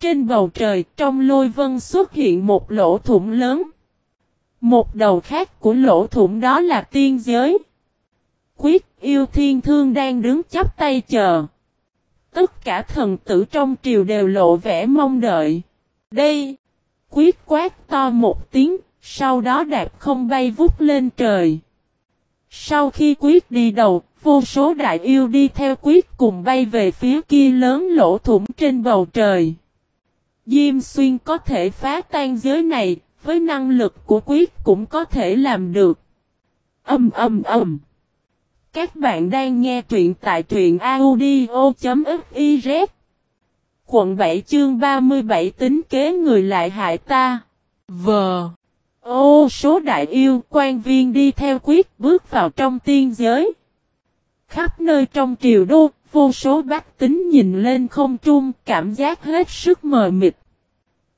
Trên bầu trời trong lôi vân xuất hiện một lỗ thủng lớn. Một đầu khác của lỗ thủng đó là tiên giới. Quyết yêu thiên thương đang đứng chắp tay chờ. Tất cả thần tử trong triều đều lộ vẻ mong đợi. Đây! Quyết quát to một tiếng, sau đó đạp không bay vút lên trời. Sau khi quyết đi đầu, vô số đại yêu đi theo quyết cùng bay về phía kia lớn lỗ thủng trên bầu trời. Diêm xuyên có thể phá tan giới này, với năng lực của quyết cũng có thể làm được. Âm âm âm. Các bạn đang nghe truyện tại truyện audio.fiz. Quận 7 chương 37 tính kế người lại hại ta. Vờ. Ô số đại yêu quan viên đi theo quyết bước vào trong tiên giới. Khắp nơi trong triều đô, vô số bách tính nhìn lên không trung, cảm giác hết sức mờ mịt.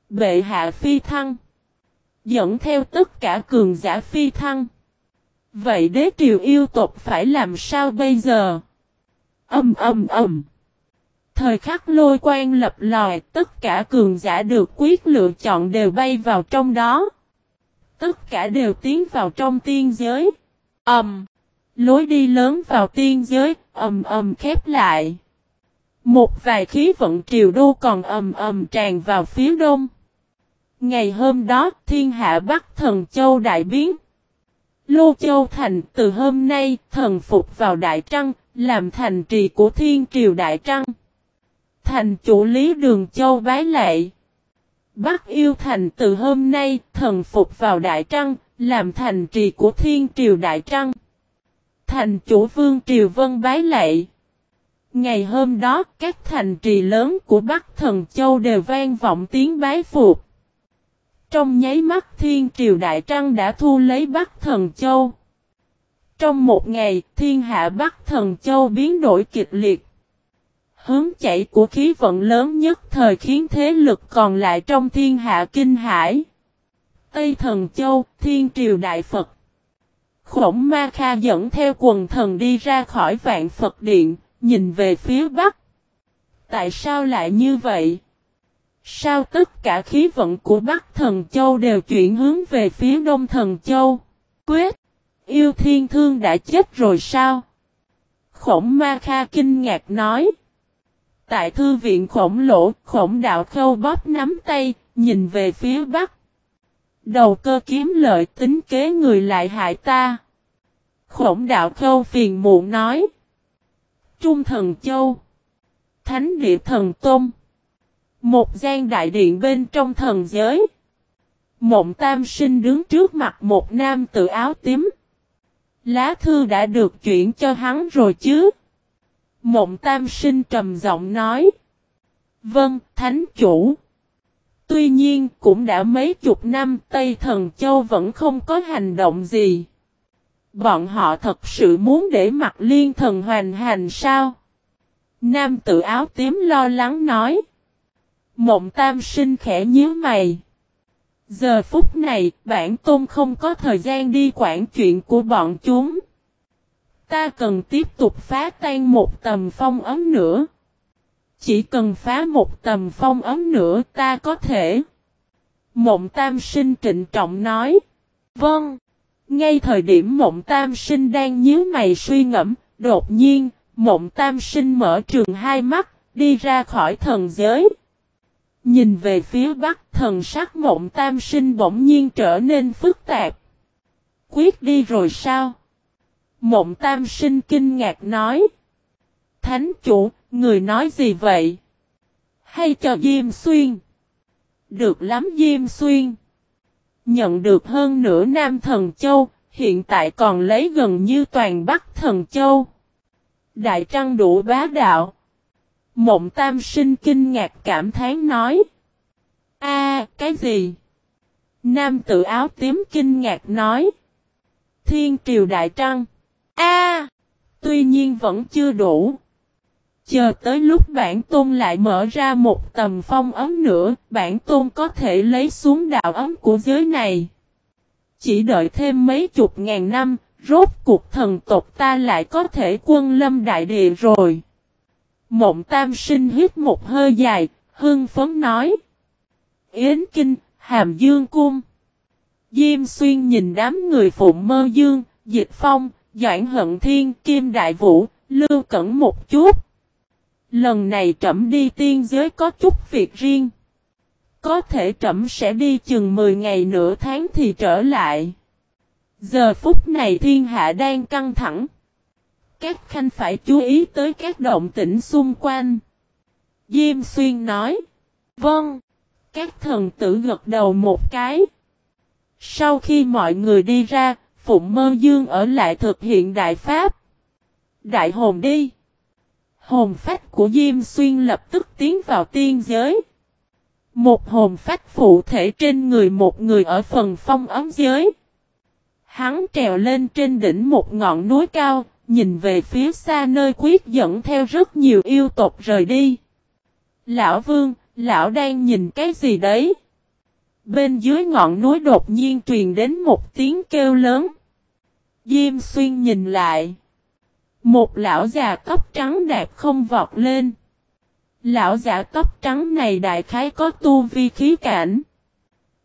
Bệ hạ phi thăng. Dẫn theo tất cả cường giả phi thăng. Vậy đế triều yêu tộc phải làm sao bây giờ? Âm âm âm. Thời khắc lôi quan lập lòi, tất cả cường giả được quyết lựa chọn đều bay vào trong đó. Tất cả đều tiến vào trong tiên giới. Ầm lối đi lớn vào tiên giới, ầm ầm khép lại. Một vài khí vận triều đô còn ầm ầm tràn vào phía đông. Ngày hôm đó, thiên hạ Bắc thần châu đại biến. Lô Châu Thành từ hôm nay thần phục vào Đại Trăng, làm thành trì của Thiên Triều Đại Trăng. Thành chủ lý Đường Châu bái lệ. Bắc Yêu Thành từ hôm nay thần phục vào Đại Trăng, làm thành trì của Thiên Triều Đại Trăng. Thành chủ Vương Triều Vân bái lệ. Ngày hôm đó, các thành trì lớn của Bắc Thần Châu đều vang vọng tiếng bái phục. Trong nháy mắt thiên triều đại trăng đã thu lấy Bắc Thần Châu. Trong một ngày, thiên hạ Bắc Thần Châu biến đổi kịch liệt. Hướng chảy của khí vận lớn nhất thời khiến thế lực còn lại trong thiên hạ kinh hải. Tây Thần Châu, Thiên Triều Đại Phật. Khổng Ma Kha dẫn theo quần thần đi ra khỏi vạn Phật Điện, nhìn về phía Bắc. Tại sao lại như vậy? Sao tất cả khí vận của Bắc Thần Châu đều chuyển hướng về phía Đông Thần Châu? Quyết! Yêu thiên thương đã chết rồi sao? Khổng Ma Kha kinh ngạc nói. Tại thư viện khổng lỗ, khổng đạo khâu bóp nắm tay, nhìn về phía Bắc. Đầu cơ kiếm lợi tính kế người lại hại ta. Khổng đạo khâu phiền muộn nói. Trung thần châu. Thánh địa thần tôn. Một gian đại điện bên trong thần giới. Mộng tam sinh đứng trước mặt một nam tự áo tím. Lá thư đã được chuyển cho hắn rồi chứ. Mộng tam sinh trầm giọng nói. Vâng, thánh chủ. Tuy nhiên cũng đã mấy chục năm Tây Thần Châu vẫn không có hành động gì. Bọn họ thật sự muốn để mặt liên thần hoàn hành sao? Nam tự áo tím lo lắng nói. Mộng tam sinh khẽ nhíu mày. Giờ phút này, bản tôn không có thời gian đi quản chuyện của bọn chúng. Ta cần tiếp tục phá tan một tầm phong ấm nữa. Chỉ cần phá một tầm phong ấm nữa ta có thể. Mộng tam sinh trịnh trọng nói. Vâng. Ngay thời điểm mộng tam sinh đang nhíu mày suy ngẫm, đột nhiên, mộng tam sinh mở trường hai mắt, đi ra khỏi thần giới. Nhìn về phía bắc thần sắc mộng tam sinh bỗng nhiên trở nên phức tạp. Quyết đi rồi sao? Mộng tam sinh kinh ngạc nói. Thánh chủ, người nói gì vậy? Hay cho Diêm Xuyên? Được lắm Diêm Xuyên. Nhận được hơn nửa Nam Thần Châu, hiện tại còn lấy gần như toàn Bắc Thần Châu. Đại Trăng đủ bá đạo. Mộng tam sinh kinh ngạc cảm thán nói. a cái gì? Nam tự áo tím kinh ngạc nói. Thiên triều đại trăng. a tuy nhiên vẫn chưa đủ. Chờ tới lúc bản tôn lại mở ra một tầm phong ấm nữa, bản tôn có thể lấy xuống đạo ấm của giới này. Chỉ đợi thêm mấy chục ngàn năm, rốt cuộc thần tộc ta lại có thể quân lâm đại địa rồi. Mộng tam sinh hít một hơi dài, hưng phấn nói. Yến Kinh, Hàm Dương Cung. Diêm Xuyên nhìn đám người phụng mơ dương, dịch phong, Doãn Hận Thiên, Kim Đại Vũ, Lưu Cẩn một chút. Lần này trẫm đi tiên giới có chút việc riêng. Có thể trẫm sẽ đi chừng 10 ngày nửa tháng thì trở lại. Giờ phút này thiên hạ đang căng thẳng. Các khanh phải chú ý tới các động tĩnh xung quanh. Diêm xuyên nói. Vâng. Các thần tử gật đầu một cái. Sau khi mọi người đi ra, Phụng Mơ Dương ở lại thực hiện đại pháp. Đại hồn đi. Hồn phách của Diêm Xuyên lập tức tiến vào tiên giới. Một hồn phách phụ thể trên người một người ở phần phong ấm giới. Hắn trèo lên trên đỉnh một ngọn núi cao, nhìn về phía xa nơi quyết dẫn theo rất nhiều yêu tộc rời đi. Lão Vương, lão đang nhìn cái gì đấy? Bên dưới ngọn núi đột nhiên truyền đến một tiếng kêu lớn. Diêm xuyên nhìn lại. Một lão già tóc trắng đẹp không vọt lên. Lão giả tóc trắng này đại khái có tu vi khí cảnh.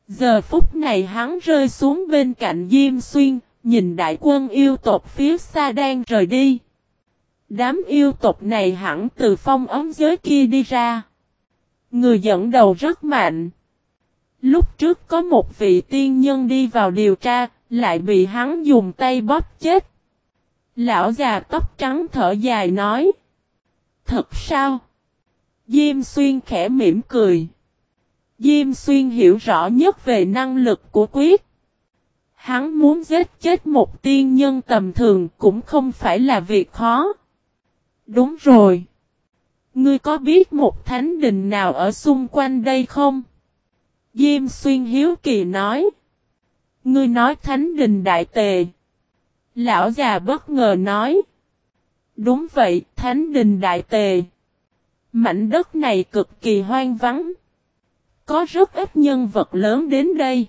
Giờ phút này hắn rơi xuống bên cạnh Diêm Xuyên, nhìn đại quân yêu tộc phía xa đang rời đi. Đám yêu tộc này hẳn từ phong ấm giới kia đi ra. Người dẫn đầu rất mạnh. Lúc trước có một vị tiên nhân đi vào điều tra, lại bị hắn dùng tay bóp chết. Lão già tóc trắng thở dài nói. Thật sao? Diêm xuyên khẽ mỉm cười. Diêm xuyên hiểu rõ nhất về năng lực của quyết. Hắn muốn giết chết một tiên nhân tầm thường cũng không phải là việc khó. Đúng rồi. Ngươi có biết một thánh đình nào ở xung quanh đây không? Diêm xuyên hiếu kỳ nói. Ngươi nói thánh đình đại tề. Lão già bất ngờ nói. Đúng vậy, thánh đình đại tề. Mảnh đất này cực kỳ hoang vắng. Có rất ít nhân vật lớn đến đây.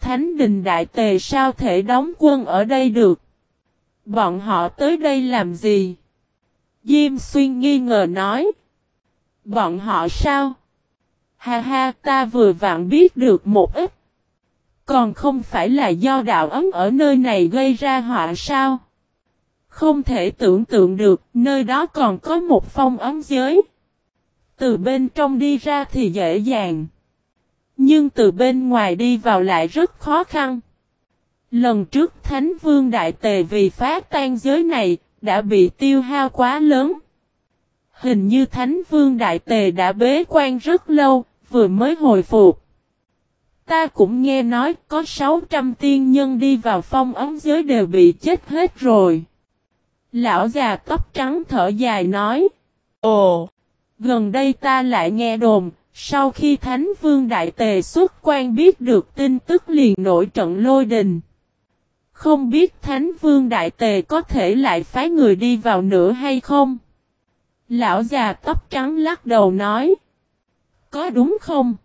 Thánh đình đại tề sao thể đóng quân ở đây được? Bọn họ tới đây làm gì? Diêm xuyên nghi ngờ nói. Bọn họ sao? Ha ha ta vừa vặn biết được một ít. Còn không phải là do đạo ấm ở nơi này gây ra họa sao? Không thể tưởng tượng được nơi đó còn có một phong ấm giới. Từ bên trong đi ra thì dễ dàng. Nhưng từ bên ngoài đi vào lại rất khó khăn. Lần trước Thánh Vương Đại Tề vì phá tan giới này, đã bị tiêu hao quá lớn. Hình như Thánh Vương Đại Tề đã bế quan rất lâu, vừa mới hồi phục. Ta cũng nghe nói có 600 tiên nhân đi vào phong ấm giới đều bị chết hết rồi. Lão già tóc trắng thở dài nói. Ồ, gần đây ta lại nghe đồn, sau khi Thánh Vương Đại Tề xuất quan biết được tin tức liền nổi trận lôi đình. Không biết Thánh Vương Đại Tề có thể lại phái người đi vào nữa hay không? Lão già tóc trắng lắc đầu nói. Có đúng không?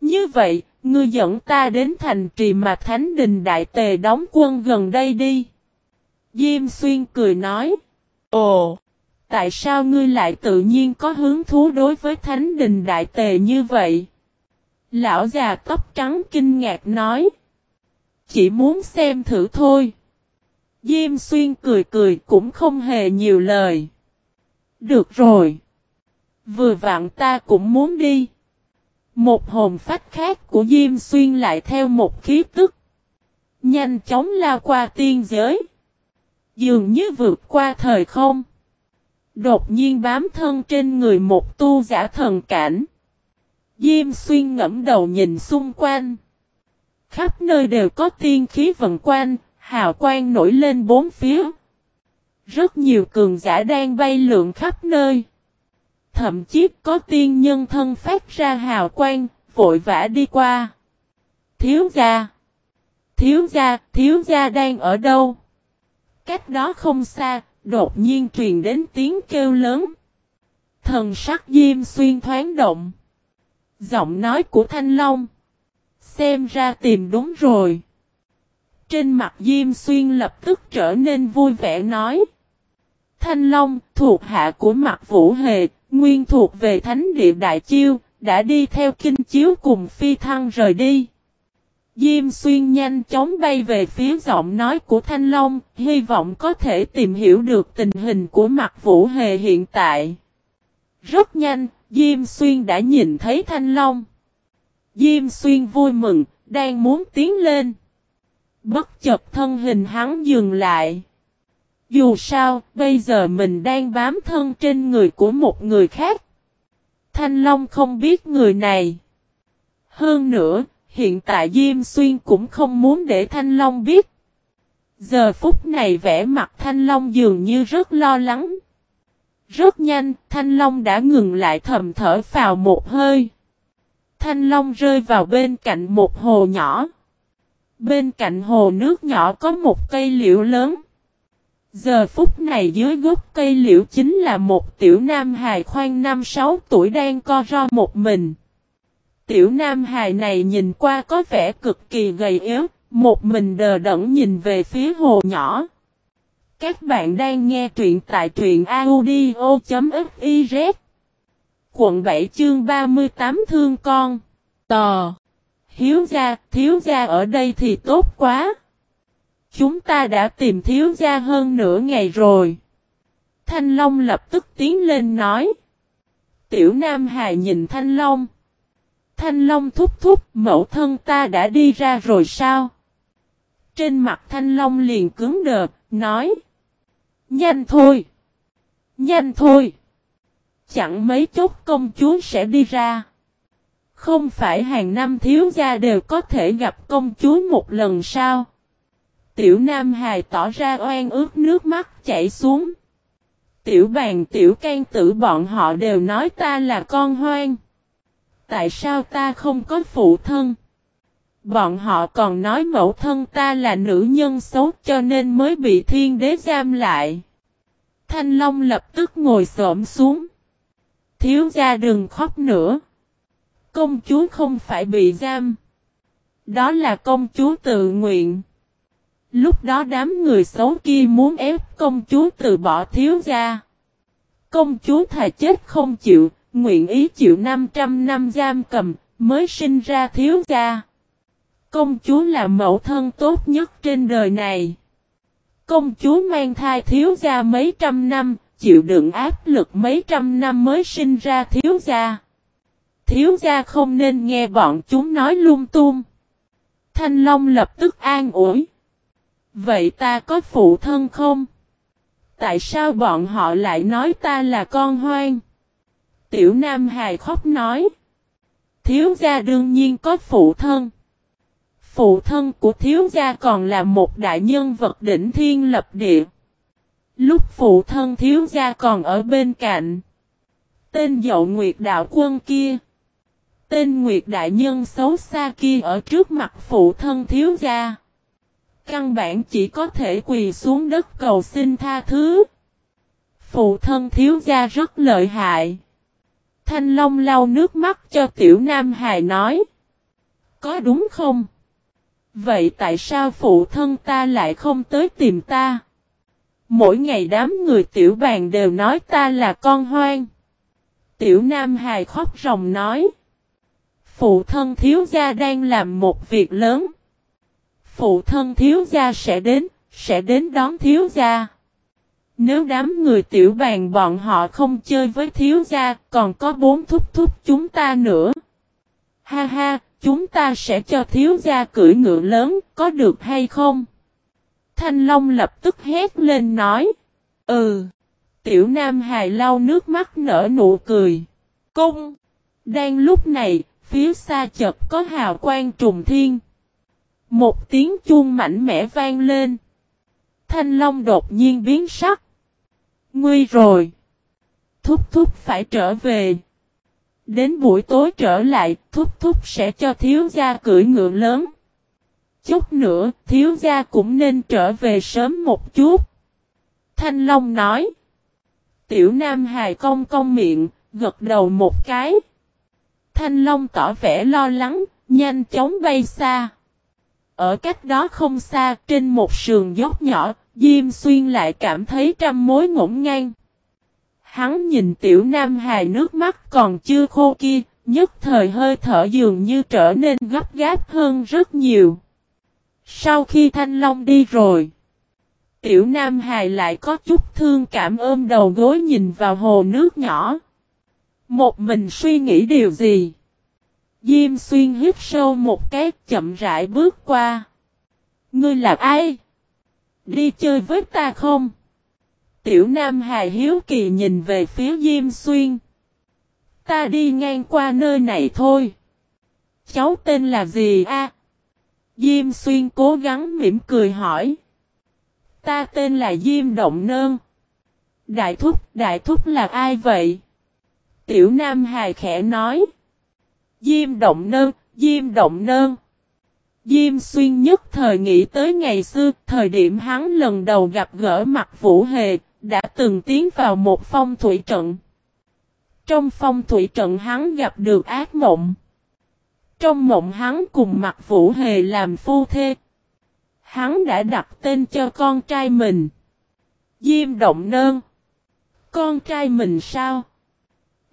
Như vậy, ngươi dẫn ta đến thành trì mà Thánh Đình Đại Tề đóng quân gần đây đi. Diêm Xuyên cười nói. Ồ! Tại sao ngươi lại tự nhiên có hứng thú đối với Thánh Đình Đại Tề như vậy? Lão già tóc trắng kinh ngạc nói. Chỉ muốn xem thử thôi. Diêm xuyên cười cười cũng không hề nhiều lời. Được rồi. Vừa vặn ta cũng muốn đi. Một hồn phách khác của Diêm Xuyên lại theo một khí tức. Nhanh chóng lao qua tiên giới. Dường như vượt qua thời không. Đột nhiên bám thân trên người một tu giả thần cảnh. Diêm Xuyên ngẫm đầu nhìn xung quanh. Khắp nơi đều có tiên khí vận quanh, hào quang nổi lên bốn phía. Rất nhiều cường giả đang bay lượn khắp nơi. Thậm chí có tiên nhân thân phát ra hào quang, vội vã đi qua. Thiếu gia! Thiếu gia, thiếu gia đang ở đâu? Cách đó không xa, đột nhiên truyền đến tiếng kêu lớn. Thần sắc diêm xuyên thoáng động. Giọng nói của Thanh Long. Xem ra tìm đúng rồi. Trên mặt Diêm Xuyên lập tức trở nên vui vẻ nói. Thanh Long, thuộc hạ của mặt Vũ Hề, Nguyên thuộc về thánh địa Đại Chiêu, đã đi theo kinh chiếu cùng phi thăng rời đi. Diêm xuyên nhanh chóng bay về phía giọng nói của Thanh Long, hy vọng có thể tìm hiểu được tình hình của mặt vũ hề hiện tại. Rất nhanh, Diêm xuyên đã nhìn thấy Thanh Long. Diêm xuyên vui mừng, đang muốn tiến lên. Bất chợt thân hình hắn dừng lại. Dù sao, bây giờ mình đang bám thân trên người của một người khác. Thanh Long không biết người này. Hơn nữa, hiện tại Diêm Xuyên cũng không muốn để Thanh Long biết. Giờ phút này vẻ mặt Thanh Long dường như rất lo lắng. Rất nhanh, Thanh Long đã ngừng lại thầm thở vào một hơi. Thanh Long rơi vào bên cạnh một hồ nhỏ. Bên cạnh hồ nước nhỏ có một cây liễu lớn. Giờ phút này dưới gốc cây liễu chính là một tiểu nam hài khoan năm sáu tuổi đang co ro một mình. Tiểu nam hài này nhìn qua có vẻ cực kỳ gầy yếu, một mình đờ đẫn nhìn về phía hồ nhỏ. Các bạn đang nghe truyện tại truyện audio.fiz Quận 7 chương 38 thương con Tò Hiếu gia, thiếu gia ở đây thì tốt quá. Chúng ta đã tìm thiếu gia hơn nửa ngày rồi. Thanh Long lập tức tiến lên nói. Tiểu Nam Hải nhìn Thanh Long. Thanh Long thúc thúc mẫu thân ta đã đi ra rồi sao? Trên mặt Thanh Long liền cứng đờ, nói. Nhanh thôi! Nhanh thôi! Chẳng mấy chốc công chúa sẽ đi ra. Không phải hàng năm thiếu gia đều có thể gặp công chúa một lần sao? Tiểu Nam Hài tỏ ra oan ướt nước mắt chảy xuống. Tiểu bàn, tiểu can tử, bọn họ đều nói ta là con hoang. Tại sao ta không có phụ thân? Bọn họ còn nói mẫu thân ta là nữ nhân xấu cho nên mới bị thiên đế giam lại. Thanh Long lập tức ngồi xổm xuống. Thiếu gia đừng khóc nữa. Công chúa không phải bị giam. Đó là công chúa tự nguyện. Lúc đó đám người xấu kia muốn ép công chúa từ bỏ thiếu gia. Công chúa thà chết không chịu, nguyện ý chịu 500 năm giam cầm, mới sinh ra thiếu gia. Công chúa là mẫu thân tốt nhất trên đời này. Công chúa mang thai thiếu gia mấy trăm năm, chịu đựng áp lực mấy trăm năm mới sinh ra thiếu gia. Thiếu gia không nên nghe bọn chúng nói lung tung. Thanh Long lập tức an ủi. Vậy ta có phụ thân không? Tại sao bọn họ lại nói ta là con hoang? Tiểu Nam Hài khóc nói. Thiếu gia đương nhiên có phụ thân. Phụ thân của thiếu gia còn là một đại nhân vật đỉnh thiên lập địa. Lúc phụ thân thiếu gia còn ở bên cạnh. Tên dậu nguyệt đạo quân kia. Tên nguyệt đại nhân xấu xa kia ở trước mặt phụ thân thiếu gia. Căn bản chỉ có thể quỳ xuống đất cầu xin tha thứ. Phụ thân thiếu gia rất lợi hại. Thanh Long lau nước mắt cho tiểu nam hài nói. Có đúng không? Vậy tại sao phụ thân ta lại không tới tìm ta? Mỗi ngày đám người tiểu bàn đều nói ta là con hoang. Tiểu Nam Hài khóc ròng nói. Phụ thân thiếu gia đang làm một việc lớn. Phụ thân thiếu gia sẽ đến, sẽ đến đón thiếu gia. Nếu đám người tiểu bàn bọn họ không chơi với thiếu gia, còn có bốn thúc thúc chúng ta nữa. Ha ha, chúng ta sẽ cho thiếu gia cưỡi ngựa lớn, có được hay không? Thanh Long lập tức hét lên nói. Ừ. Tiểu Nam Hài lau nước mắt nở nụ cười. Cung. Đang lúc này, phía xa chợt có hào quang trùng thiên. Một tiếng chuông mạnh mẽ vang lên. Thanh Long đột nhiên biến sắc. Nguy rồi. Thúc thúc phải trở về. Đến buổi tối trở lại, thúc thúc sẽ cho thiếu gia cưỡi ngựa lớn. Chút nữa, thiếu gia cũng nên trở về sớm một chút. Thanh Long nói. Tiểu Nam hài công cong miệng, gật đầu một cái. Thanh Long tỏ vẻ lo lắng, nhanh chóng bay xa. Ở cách đó không xa, trên một sườn dốc nhỏ, Diêm Xuyên lại cảm thấy trăm mối ngổn ngang. Hắn nhìn tiểu nam hài nước mắt còn chưa khô kia, nhất thời hơi thở dường như trở nên gấp gáp hơn rất nhiều. Sau khi thanh long đi rồi, tiểu nam hài lại có chút thương cảm ôm đầu gối nhìn vào hồ nước nhỏ. Một mình suy nghĩ điều gì? Diêm xuyên hít sâu một cái chậm rãi bước qua. Ngươi là ai? Đi chơi với ta không? Tiểu Nam hài hiếu kỳ nhìn về phía Diêm Xuyên. Ta đi ngang qua nơi này thôi. Cháu tên là gì a? Diêm Xuyên cố gắng mỉm cười hỏi. Ta tên là Diêm Động Nơn. Đại Thúc, Đại Thúc là ai vậy? Tiểu Nam hài khẽ nói. Diêm Động Nơn, Diêm Động Nơn. Diêm xuyên nhất thời nghĩ tới ngày xưa, thời điểm hắn lần đầu gặp gỡ mặt Vũ Hề, đã từng tiến vào một phong thủy trận. Trong phong thủy trận hắn gặp được ác mộng. Trong mộng hắn cùng mặt Vũ Hề làm phu thê. Hắn đã đặt tên cho con trai mình. Diêm Động Nơn. Con trai mình sao?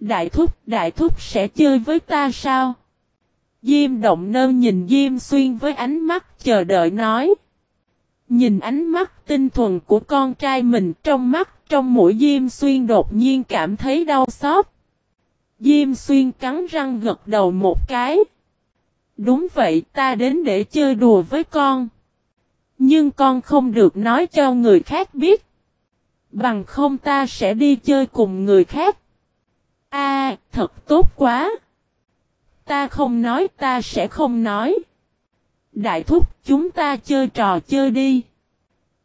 Đại thúc, đại thúc sẽ chơi với ta sao? Diêm động nơ nhìn Diêm xuyên với ánh mắt chờ đợi nói. Nhìn ánh mắt tinh thuần của con trai mình trong mắt trong mũi Diêm xuyên đột nhiên cảm thấy đau xót. Diêm xuyên cắn răng gật đầu một cái. Đúng vậy ta đến để chơi đùa với con. Nhưng con không được nói cho người khác biết. Bằng không ta sẽ đi chơi cùng người khác. A, thật tốt quá. Ta không nói ta sẽ không nói. Đại thúc chúng ta chơi trò chơi đi.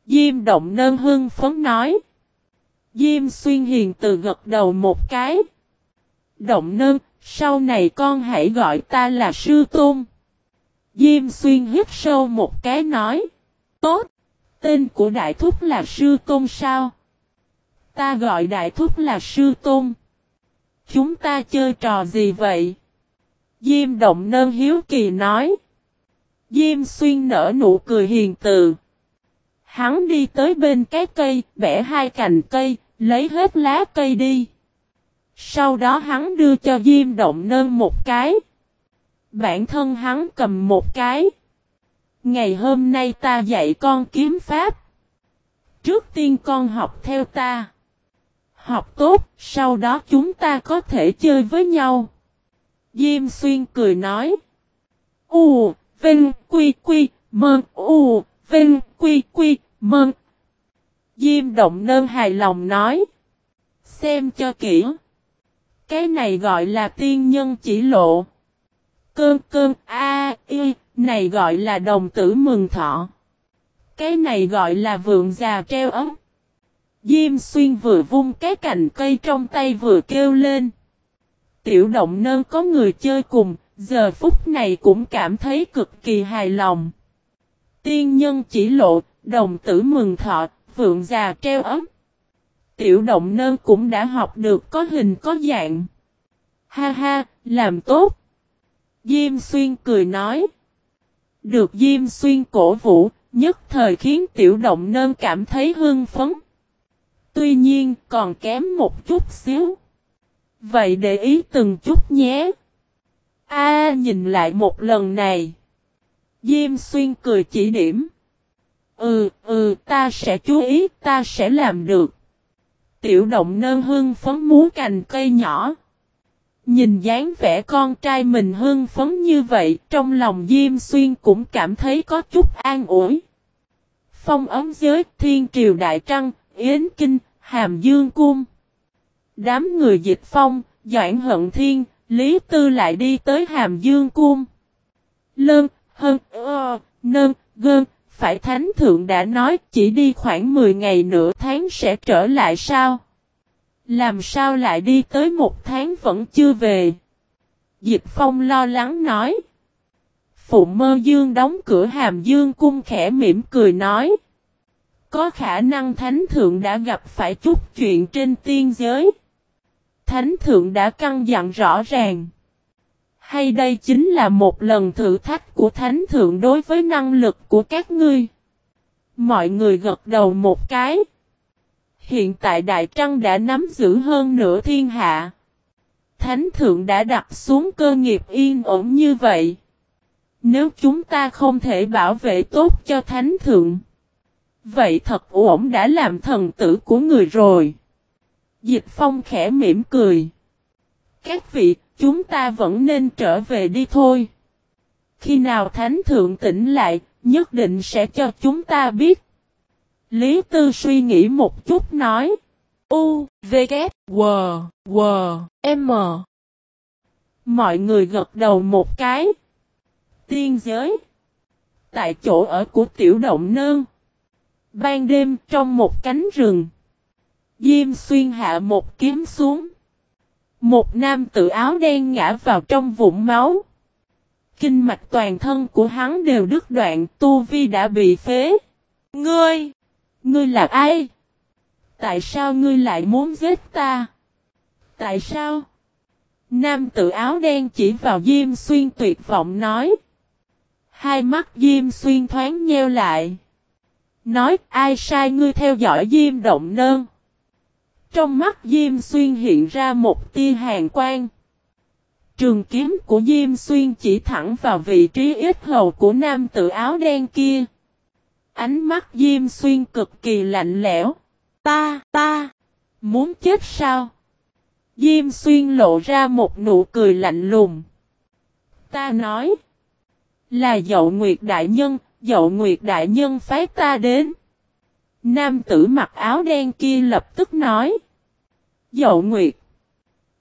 Diêm động nơn hưng phấn nói. Diêm xuyên hiền từ gật đầu một cái. Động nơn, sau này con hãy gọi ta là sư tôn. Diêm xuyên hít sâu một cái nói. Tốt, tên của đại thúc là sư tôn sao? Ta gọi đại thúc là sư tôn. Chúng ta chơi trò gì vậy? Diêm động nơ hiếu kỳ nói. Diêm xuyên nở nụ cười hiền từ. Hắn đi tới bên cái cây, bẻ hai cành cây, lấy hết lá cây đi. Sau đó hắn đưa cho Diêm động nơn một cái. Bản thân hắn cầm một cái. Ngày hôm nay ta dạy con kiếm pháp. Trước tiên con học theo ta. Học tốt, sau đó chúng ta có thể chơi với nhau. Diêm xuyên cười nói. U, Vinh, Quy, Quy, Mơn, U, Vinh, Quy, Quy, Mơn. Diêm động nơn hài lòng nói. Xem cho kỹ. Cái này gọi là tiên nhân chỉ lộ. Cơn cơn a y, này gọi là đồng tử mừng thọ. Cái này gọi là vượng già treo ấm. Diêm xuyên vừa vung cái cành cây trong tay vừa kêu lên. Tiểu động nơ có người chơi cùng, giờ phút này cũng cảm thấy cực kỳ hài lòng. Tiên nhân chỉ lộ, đồng tử mừng thọ, vượng già treo ấm. Tiểu động nơ cũng đã học được có hình có dạng. Ha ha, làm tốt. Diêm xuyên cười nói. Được Diêm xuyên cổ vũ, nhất thời khiến tiểu động nơ cảm thấy hưng phấn. Tuy nhiên còn kém một chút xíu. Vậy để ý từng chút nhé. A nhìn lại một lần này. Diêm xuyên cười chỉ điểm. Ừ, ừ, ta sẽ chú ý, ta sẽ làm được. Tiểu động nơ hưng phấn múa cành cây nhỏ. Nhìn dáng vẻ con trai mình hưng phấn như vậy, trong lòng Diêm Xuyên cũng cảm thấy có chút an ủi. Phong ấm giới, thiên triều đại trăng, yến kinh, hàm dương cung. Đám người dịch phong, Doãn hận thiên, Lý Tư lại đi tới hàm dương cung. Lơn, hơn, ơ, nơn, gơn, phải thánh thượng đã nói chỉ đi khoảng 10 ngày nửa tháng sẽ trở lại sao? Làm sao lại đi tới một tháng vẫn chưa về? Dịch phong lo lắng nói. Phụ mơ dương đóng cửa hàm dương cung khẽ mỉm cười nói. Có khả năng thánh thượng đã gặp phải chút chuyện trên tiên giới. Thánh thượng đã căn dặn rõ ràng. Hay đây chính là một lần thử thách của thánh thượng đối với năng lực của các ngươi. Mọi người gật đầu một cái. Hiện tại Đại Trăng đã nắm giữ hơn nửa thiên hạ. Thánh thượng đã đặt xuống cơ nghiệp yên ổn như vậy. Nếu chúng ta không thể bảo vệ tốt cho thánh thượng. Vậy thật ổn đã làm thần tử của người rồi. Dịch phong khẽ mỉm cười. Các vị, chúng ta vẫn nên trở về đi thôi. Khi nào thánh thượng tỉnh lại, nhất định sẽ cho chúng ta biết. Lý Tư suy nghĩ một chút nói. U, V, K, W, W, M. Mọi người gật đầu một cái. Tiên giới. Tại chỗ ở của tiểu động nương. Ban đêm trong một cánh rừng. Diêm xuyên hạ một kiếm xuống. Một nam tự áo đen ngã vào trong vũng máu. Kinh mạch toàn thân của hắn đều đứt đoạn, tu vi đã bị phế. Ngươi! Ngươi là ai? Tại sao ngươi lại muốn giết ta? Tại sao? Nam tự áo đen chỉ vào Diêm Xuyên tuyệt vọng nói. Hai mắt Diêm Xuyên thoáng nheo lại. Nói ai sai ngươi theo dõi Diêm Động Nơn. Trong mắt Diêm Xuyên hiện ra một tia hàng quang. Trường kiếm của Diêm Xuyên chỉ thẳng vào vị trí ít hầu của nam tự áo đen kia. Ánh mắt Diêm Xuyên cực kỳ lạnh lẽo. Ta, ta, muốn chết sao? Diêm Xuyên lộ ra một nụ cười lạnh lùng. Ta nói, là dậu Nguyệt Đại Nhân, dậu Nguyệt Đại Nhân phái ta đến. Nam tử mặc áo đen kia lập tức nói. Dậu Nguyệt.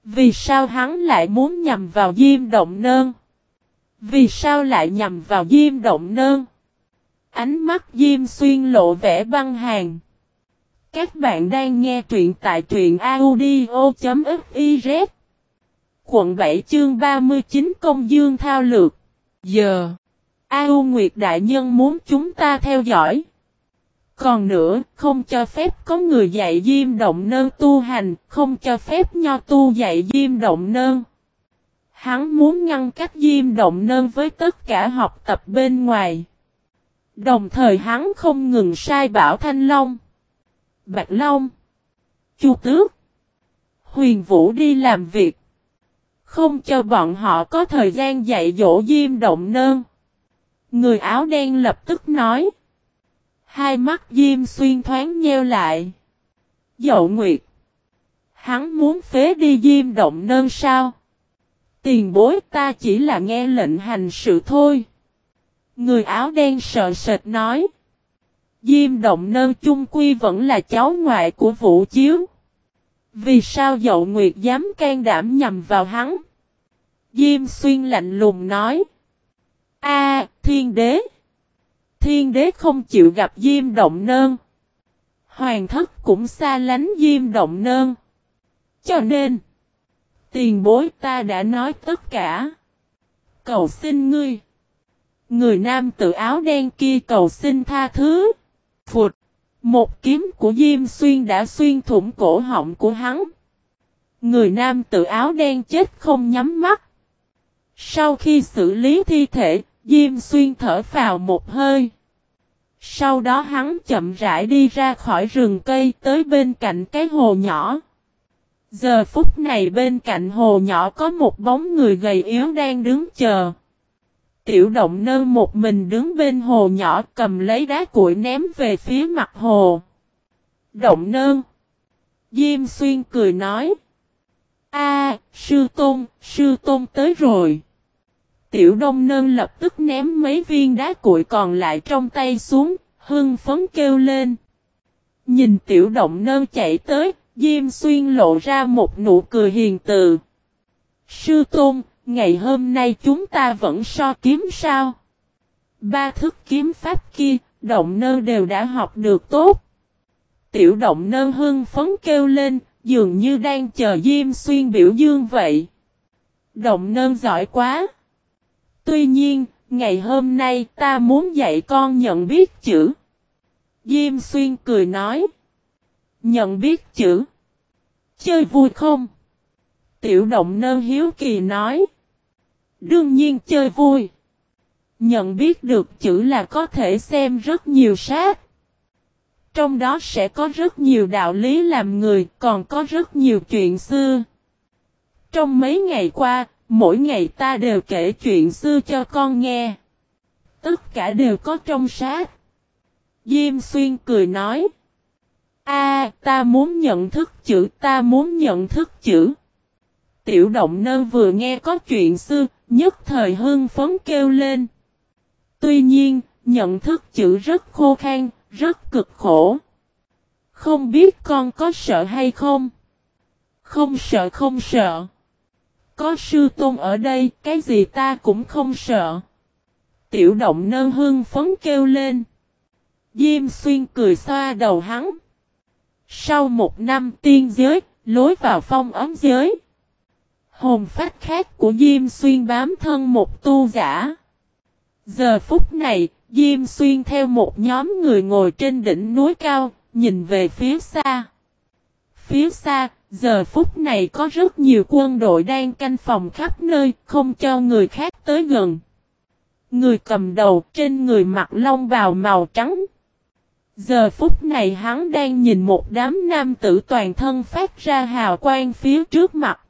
Vì sao hắn lại muốn nhằm vào Diêm Động Nơn? Vì sao lại nhằm vào Diêm Động Nơn? Ánh mắt Diêm Xuyên lộ vẻ băng hàng. Các bạn đang nghe truyện tại truyện audio.fiz Quận 7 chương 39 Công Dương Thao Lược Giờ A U Nguyệt Đại Nhân muốn chúng ta theo dõi còn nữa, không cho phép có người dạy diêm động nơn tu hành, không cho phép nho tu dạy diêm động nơn. Hắn muốn ngăn cách diêm động nơn với tất cả học tập bên ngoài. Đồng thời hắn không ngừng sai bảo Thanh Long, Bạch Long, Chu Tước, Huyền Vũ đi làm việc. Không cho bọn họ có thời gian dạy dỗ diêm động nơn. Người áo đen lập tức nói. Hai mắt Diêm Xuyên thoáng nheo lại. Dậu Nguyệt. Hắn muốn phế đi Diêm Động Nơn sao? Tiền bối, ta chỉ là nghe lệnh hành sự thôi. Người áo đen sợ sệt nói. Diêm Động Nơn chung quy vẫn là cháu ngoại của Vũ Chiếu. Vì sao Dậu Nguyệt dám can đảm nhầm vào hắn? Diêm Xuyên lạnh lùng nói. A, thiên đế thiên đế không chịu gặp Diêm Động Nơn. Hoàng thất cũng xa lánh Diêm Động Nơn. Cho nên, tiền bối ta đã nói tất cả. Cầu xin ngươi. Người nam tự áo đen kia cầu xin tha thứ. Phụt. Một kiếm của Diêm Xuyên đã xuyên thủng cổ họng của hắn. Người nam tự áo đen chết không nhắm mắt. Sau khi xử lý thi thể, Diêm Xuyên thở vào một hơi. Sau đó hắn chậm rãi đi ra khỏi rừng cây tới bên cạnh cái hồ nhỏ. Giờ phút này bên cạnh hồ nhỏ có một bóng người gầy yếu đang đứng chờ. Tiểu động nơ một mình đứng bên hồ nhỏ cầm lấy đá cuội ném về phía mặt hồ. Động nơ. Diêm xuyên cười nói. A, sư tôn, sư tôn tới rồi. Tiểu đông nơn lập tức ném mấy viên đá cuội còn lại trong tay xuống, hưng phấn kêu lên. Nhìn tiểu động nơn chạy tới, Diêm Xuyên lộ ra một nụ cười hiền từ. Sư Tôn, ngày hôm nay chúng ta vẫn so kiếm sao? Ba thức kiếm pháp kia, động nơ đều đã học được tốt. Tiểu động nơ hưng phấn kêu lên, dường như đang chờ Diêm Xuyên biểu dương vậy. Động nơ giỏi quá. Tuy nhiên, ngày hôm nay ta muốn dạy con nhận biết chữ. Diêm xuyên cười nói. Nhận biết chữ. Chơi vui không? Tiểu động nơ hiếu kỳ nói. Đương nhiên chơi vui. Nhận biết được chữ là có thể xem rất nhiều sát. Trong đó sẽ có rất nhiều đạo lý làm người, còn có rất nhiều chuyện xưa. Trong mấy ngày qua, mỗi ngày ta đều kể chuyện xưa cho con nghe. Tất cả đều có trong sát. Diêm xuyên cười nói. A, ta muốn nhận thức chữ, ta muốn nhận thức chữ. Tiểu động nơ vừa nghe có chuyện xưa, nhất thời hưng phấn kêu lên. Tuy nhiên, nhận thức chữ rất khô khan, rất cực khổ. Không biết con có sợ hay không? Không sợ không sợ. Có sư tôn ở đây, cái gì ta cũng không sợ. Tiểu động nơ hương phấn kêu lên. Diêm xuyên cười xoa đầu hắn. Sau một năm tiên giới, lối vào phong ấm giới. Hồn phách khác của Diêm Xuyên bám thân một tu giả. Giờ phút này, Diêm Xuyên theo một nhóm người ngồi trên đỉnh núi cao, nhìn về phía xa. Phía xa, giờ phút này có rất nhiều quân đội đang canh phòng khắp nơi, không cho người khác tới gần. Người cầm đầu trên người mặc lông bào màu trắng. Giờ phút này hắn đang nhìn một đám nam tử toàn thân phát ra hào quang phía trước mặt.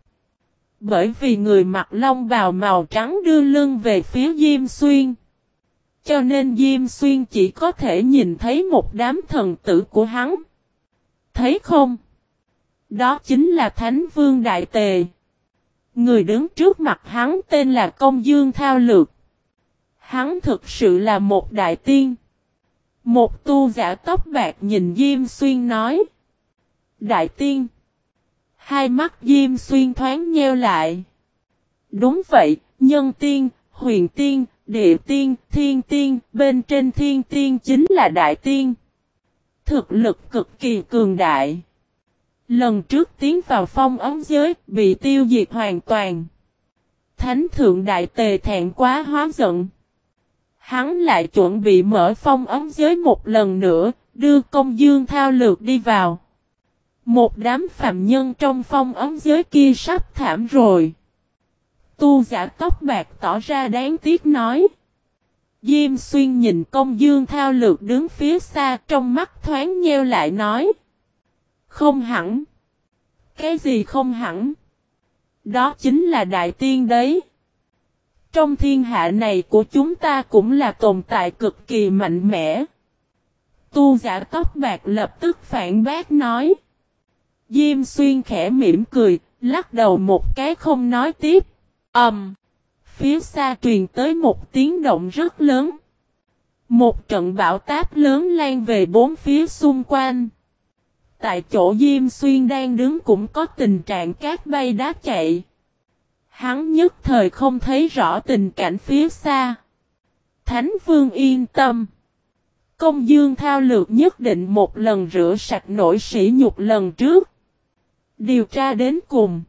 Bởi vì người mặc lông bào màu trắng đưa lưng về phía Diêm Xuyên. Cho nên Diêm Xuyên chỉ có thể nhìn thấy một đám thần tử của hắn. Thấy không? Đó chính là Thánh Vương Đại Tề. Người đứng trước mặt hắn tên là Công Dương Thao Lược. Hắn thực sự là một đại tiên. Một tu giả tóc bạc nhìn Diêm Xuyên nói. Đại tiên. Hai mắt Diêm Xuyên thoáng nheo lại. Đúng vậy, nhân tiên, huyền tiên, địa tiên, thiên tiên, bên trên thiên tiên chính là đại tiên. Thực lực cực kỳ cường đại. Lần trước tiến vào phong ấm giới, bị tiêu diệt hoàn toàn. Thánh thượng đại tề thẹn quá hóa giận. Hắn lại chuẩn bị mở phong ấm giới một lần nữa, đưa công dương thao lược đi vào. Một đám phạm nhân trong phong ấm giới kia sắp thảm rồi. Tu giả tóc bạc tỏ ra đáng tiếc nói. Diêm xuyên nhìn công dương thao lược đứng phía xa trong mắt thoáng nheo lại nói. Không hẳn. Cái gì không hẳn? Đó chính là đại tiên đấy. Trong thiên hạ này của chúng ta cũng là tồn tại cực kỳ mạnh mẽ. Tu giả tóc bạc lập tức phản bác nói. Diêm xuyên khẽ mỉm cười, lắc đầu một cái không nói tiếp. Ẩm. Um, phía xa truyền tới một tiếng động rất lớn. Một trận bão táp lớn lan về bốn phía xung quanh. Tại chỗ Diêm Xuyên đang đứng cũng có tình trạng cát bay đá chạy. Hắn nhất thời không thấy rõ tình cảnh phía xa. Thánh Vương yên tâm. Công dương thao lược nhất định một lần rửa sạch nổi sỉ nhục lần trước. Điều tra đến cùng.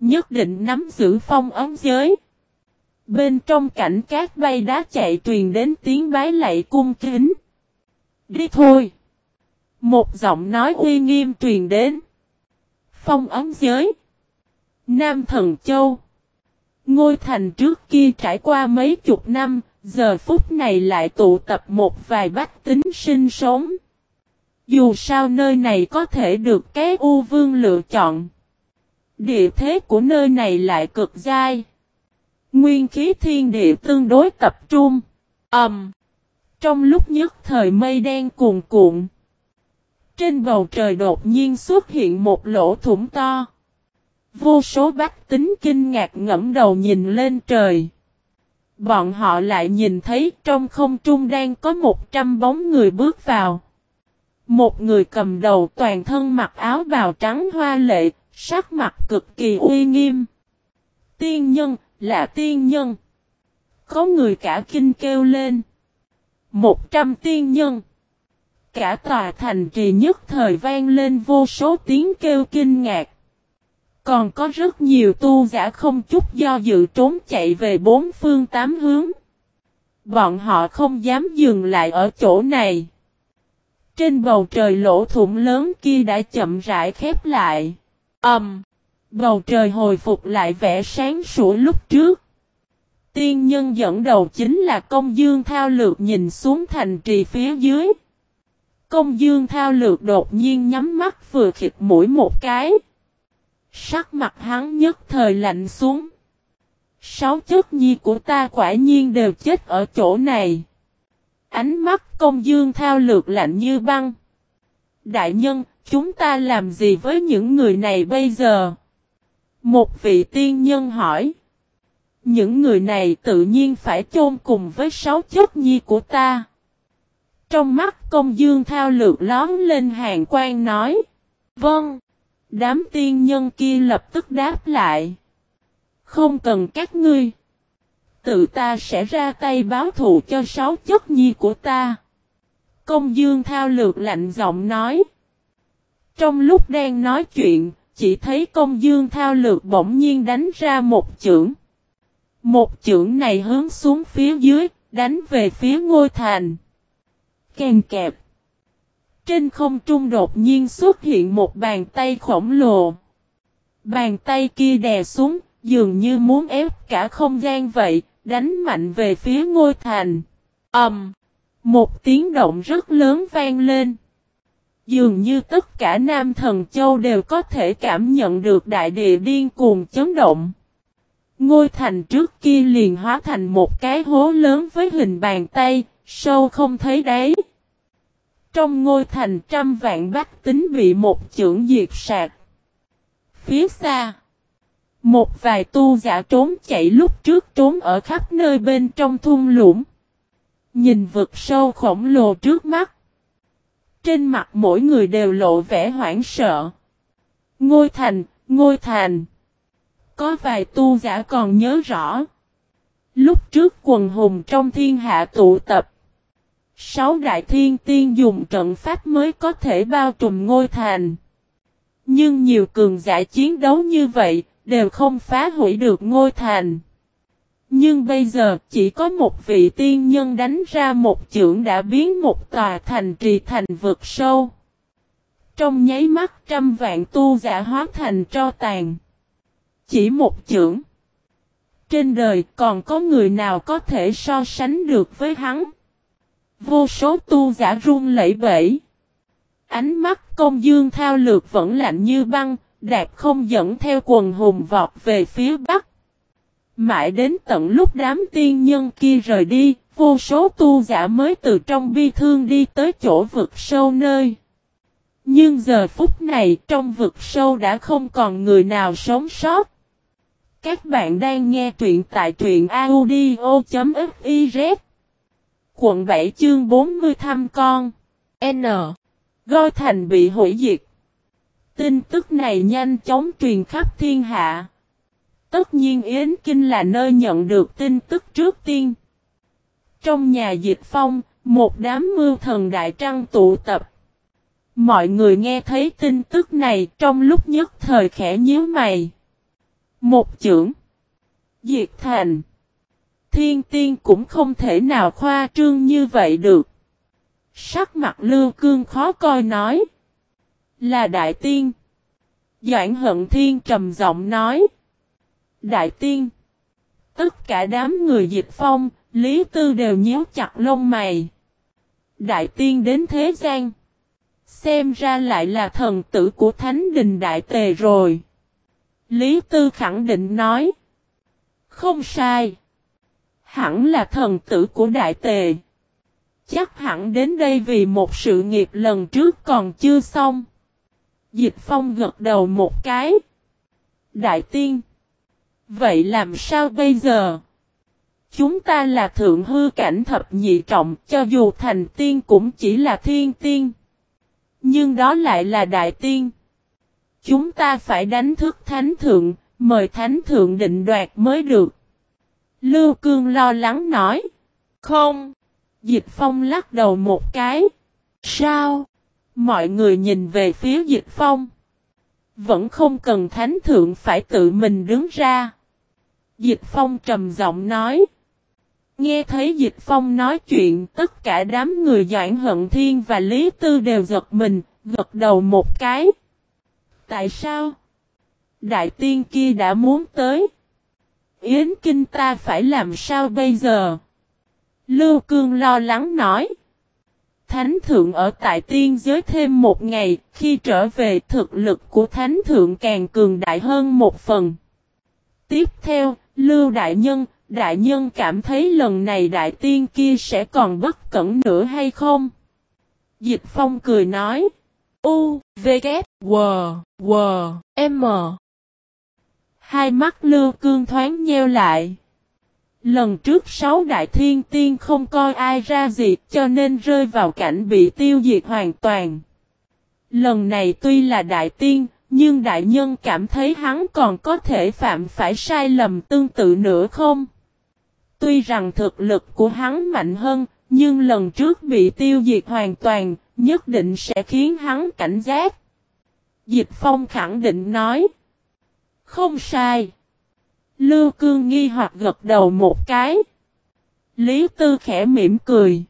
Nhất định nắm giữ phong ấm giới. Bên trong cảnh cát bay đá chạy truyền đến tiếng bái lạy cung kính. Đi thôi. Một giọng nói uy nghiêm truyền đến. Phong ấm giới. Nam Thần Châu. Ngôi thành trước kia trải qua mấy chục năm, giờ phút này lại tụ tập một vài bách tính sinh sống. Dù sao nơi này có thể được cái U Vương lựa chọn. Địa thế của nơi này lại cực dai. Nguyên khí thiên địa tương đối tập trung. Ẩm. Um, trong lúc nhất thời mây đen cuồn cuộn. Trên bầu trời đột nhiên xuất hiện một lỗ thủng to. Vô số bách tính kinh ngạc ngẫm đầu nhìn lên trời. Bọn họ lại nhìn thấy trong không trung đang có một trăm bóng người bước vào. Một người cầm đầu toàn thân mặc áo bào trắng hoa lệ, sắc mặt cực kỳ uy nghiêm. Tiên nhân, là tiên nhân. Có người cả kinh kêu lên. Một trăm tiên nhân. Cả tòa thành trì nhất thời vang lên vô số tiếng kêu kinh ngạc. Còn có rất nhiều tu giả không chút do dự trốn chạy về bốn phương tám hướng. Bọn họ không dám dừng lại ở chỗ này. Trên bầu trời lỗ thủng lớn kia đã chậm rãi khép lại. Ầm. Um, bầu trời hồi phục lại vẻ sáng sủa lúc trước. Tiên nhân dẫn đầu chính là công dương thao lược nhìn xuống thành trì phía dưới. Công dương thao lược đột nhiên nhắm mắt vừa khịt mũi một cái. Sắc mặt hắn nhất thời lạnh xuống. Sáu chất nhi của ta quả nhiên đều chết ở chỗ này. Ánh mắt công dương thao lược lạnh như băng. Đại nhân, chúng ta làm gì với những người này bây giờ? Một vị tiên nhân hỏi. Những người này tự nhiên phải chôn cùng với sáu chất nhi của ta. Trong mắt công dương thao lược lón lên hàng quan nói. Vâng. Đám tiên nhân kia lập tức đáp lại. Không cần các ngươi. Tự ta sẽ ra tay báo thù cho sáu chất nhi của ta. Công dương thao lược lạnh giọng nói. Trong lúc đang nói chuyện, chỉ thấy công dương thao lược bỗng nhiên đánh ra một chưởng. Một chưởng này hướng xuống phía dưới, đánh về phía ngôi thành. Càng kẹp. Trên không trung đột nhiên xuất hiện một bàn tay khổng lồ. Bàn tay kia đè xuống, dường như muốn ép cả không gian vậy, đánh mạnh về phía ngôi thành. ầm, um, Một tiếng động rất lớn vang lên. Dường như tất cả Nam Thần Châu đều có thể cảm nhận được đại địa điên cuồng chấn động. Ngôi thành trước kia liền hóa thành một cái hố lớn với hình bàn tay, sâu không thấy đáy. Trong ngôi thành trăm vạn bách tính bị một chưởng diệt sạc. Phía xa, một vài tu giả trốn chạy lúc trước trốn ở khắp nơi bên trong thung lũng. Nhìn vực sâu khổng lồ trước mắt. Trên mặt mỗi người đều lộ vẻ hoảng sợ. Ngôi thành, ngôi thành. Có vài tu giả còn nhớ rõ. Lúc trước quần hùng trong thiên hạ tụ tập. Sáu đại thiên tiên dùng trận pháp mới có thể bao trùm ngôi thành. Nhưng nhiều cường giả chiến đấu như vậy, đều không phá hủy được ngôi thành. Nhưng bây giờ chỉ có một vị tiên nhân đánh ra một chưởng đã biến một tòa thành trì thành vực sâu. Trong nháy mắt trăm vạn tu giả hóa thành tro tàn. Chỉ một chưởng. Trên đời còn có người nào có thể so sánh được với hắn. Vô số tu giả run lẩy bẩy. Ánh mắt công dương thao lược vẫn lạnh như băng, đạp không dẫn theo quần hùng vọt về phía bắc. Mãi đến tận lúc đám tiên nhân kia rời đi, vô số tu giả mới từ trong bi thương đi tới chỗ vực sâu nơi. Nhưng giờ phút này trong vực sâu đã không còn người nào sống sót. Các bạn đang nghe truyện tại truyện audio.fif Quận 7 chương 40 thăm con N. Goi thành bị hủy diệt. Tin tức này nhanh chóng truyền khắp thiên hạ. Tất nhiên Yến Kinh là nơi nhận được tin tức trước tiên. Trong nhà dịch phong, một đám mưu thần đại trăng tụ tập. Mọi người nghe thấy tin tức này trong lúc nhất thời khẽ nhíu mày. Một trưởng Diệt thành. Thiên tiên cũng không thể nào khoa trương như vậy được. Sắc mặt lưu cương khó coi nói. Là đại tiên. Doãn hận thiên trầm giọng nói. Đại tiên. Tất cả đám người dịch phong, Lý Tư đều nhéo chặt lông mày. Đại tiên đến thế gian. Xem ra lại là thần tử của Thánh Đình Đại Tề rồi. Lý Tư khẳng định nói. Không sai. Hẳn là thần tử của Đại Tề. Chắc hẳn đến đây vì một sự nghiệp lần trước còn chưa xong. Dịch Phong gật đầu một cái. Đại tiên. Vậy làm sao bây giờ? Chúng ta là thượng hư cảnh thập nhị trọng cho dù thành tiên cũng chỉ là thiên tiên. Nhưng đó lại là đại tiên. Chúng ta phải đánh thức thánh thượng, mời thánh thượng định đoạt mới được. Lưu Cương lo lắng nói. Không. Dịch Phong lắc đầu một cái. Sao? Mọi người nhìn về phía Dịch Phong. Vẫn không cần thánh thượng phải tự mình đứng ra. Dịch Phong trầm giọng nói. Nghe thấy Dịch Phong nói chuyện tất cả đám người Doãn Hận Thiên và Lý Tư đều giật mình, gật đầu một cái. Tại sao? Đại tiên kia đã muốn tới. Yến Kinh ta phải làm sao bây giờ? Lưu Cương lo lắng nói. Thánh thượng ở tại tiên giới thêm một ngày, khi trở về thực lực của thánh thượng càng cường đại hơn một phần. Tiếp theo, Lưu Đại Nhân, Đại Nhân cảm thấy lần này Đại Tiên kia sẽ còn bất cẩn nữa hay không? Dịch Phong cười nói. U, V, K, W, W, M. Hai mắt Lưu Cương thoáng nheo lại. Lần trước sáu đại thiên tiên không coi ai ra gì cho nên rơi vào cảnh bị tiêu diệt hoàn toàn. Lần này tuy là đại tiên, nhưng đại nhân cảm thấy hắn còn có thể phạm phải sai lầm tương tự nữa không? Tuy rằng thực lực của hắn mạnh hơn, nhưng lần trước bị tiêu diệt hoàn toàn, nhất định sẽ khiến hắn cảnh giác. Dịch Phong khẳng định nói. Không sai. Lưu Cương nghi hoặc gật đầu một cái. Lý Tư khẽ mỉm cười.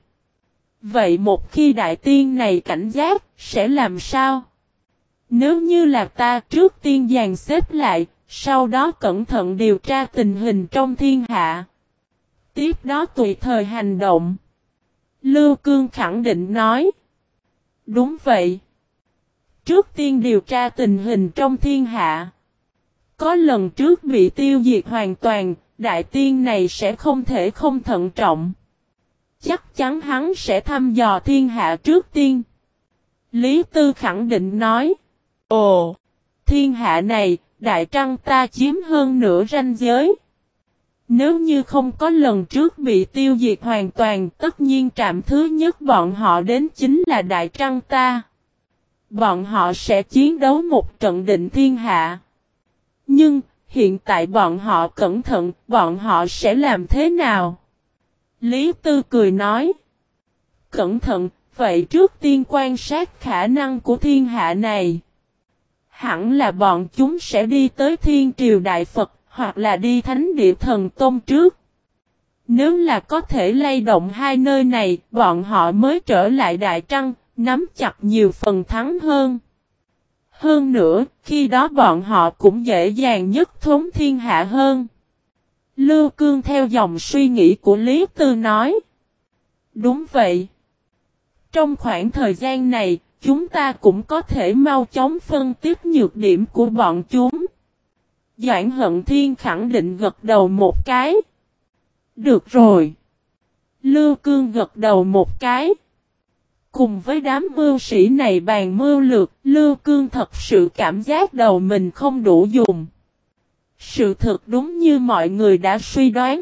Vậy một khi đại tiên này cảnh giác, sẽ làm sao? Nếu như là ta trước tiên dàn xếp lại, sau đó cẩn thận điều tra tình hình trong thiên hạ. Tiếp đó tùy thời hành động. Lưu Cương khẳng định nói. Đúng vậy. Trước tiên điều tra tình hình trong thiên hạ. Có lần trước bị tiêu diệt hoàn toàn, đại tiên này sẽ không thể không thận trọng. Chắc chắn hắn sẽ thăm dò thiên hạ trước tiên. Lý Tư khẳng định nói. Ồ, thiên hạ này, đại trăng ta chiếm hơn nửa ranh giới. Nếu như không có lần trước bị tiêu diệt hoàn toàn, tất nhiên trạm thứ nhất bọn họ đến chính là đại trăng ta. Bọn họ sẽ chiến đấu một trận định thiên hạ. Nhưng, hiện tại bọn họ cẩn thận, bọn họ sẽ làm thế nào? Lý Tư cười nói. Cẩn thận, vậy trước tiên quan sát khả năng của thiên hạ này. Hẳn là bọn chúng sẽ đi tới thiên triều đại Phật, hoặc là đi thánh địa thần tôn trước. Nếu là có thể lay động hai nơi này, bọn họ mới trở lại Đại Trăng, nắm chặt nhiều phần thắng hơn. Hơn nữa, khi đó bọn họ cũng dễ dàng nhất thống thiên hạ hơn. Lưu Cương theo dòng suy nghĩ của Lý Tư nói. Đúng vậy. Trong khoảng thời gian này, chúng ta cũng có thể mau chóng phân tích nhược điểm của bọn chúng. Doãn hận thiên khẳng định gật đầu một cái. Được rồi. Lưu Cương gật đầu một cái. Cùng với đám mưu sĩ này bàn mưu lược, Lưu Cương thật sự cảm giác đầu mình không đủ dùng. Sự thật đúng như mọi người đã suy đoán.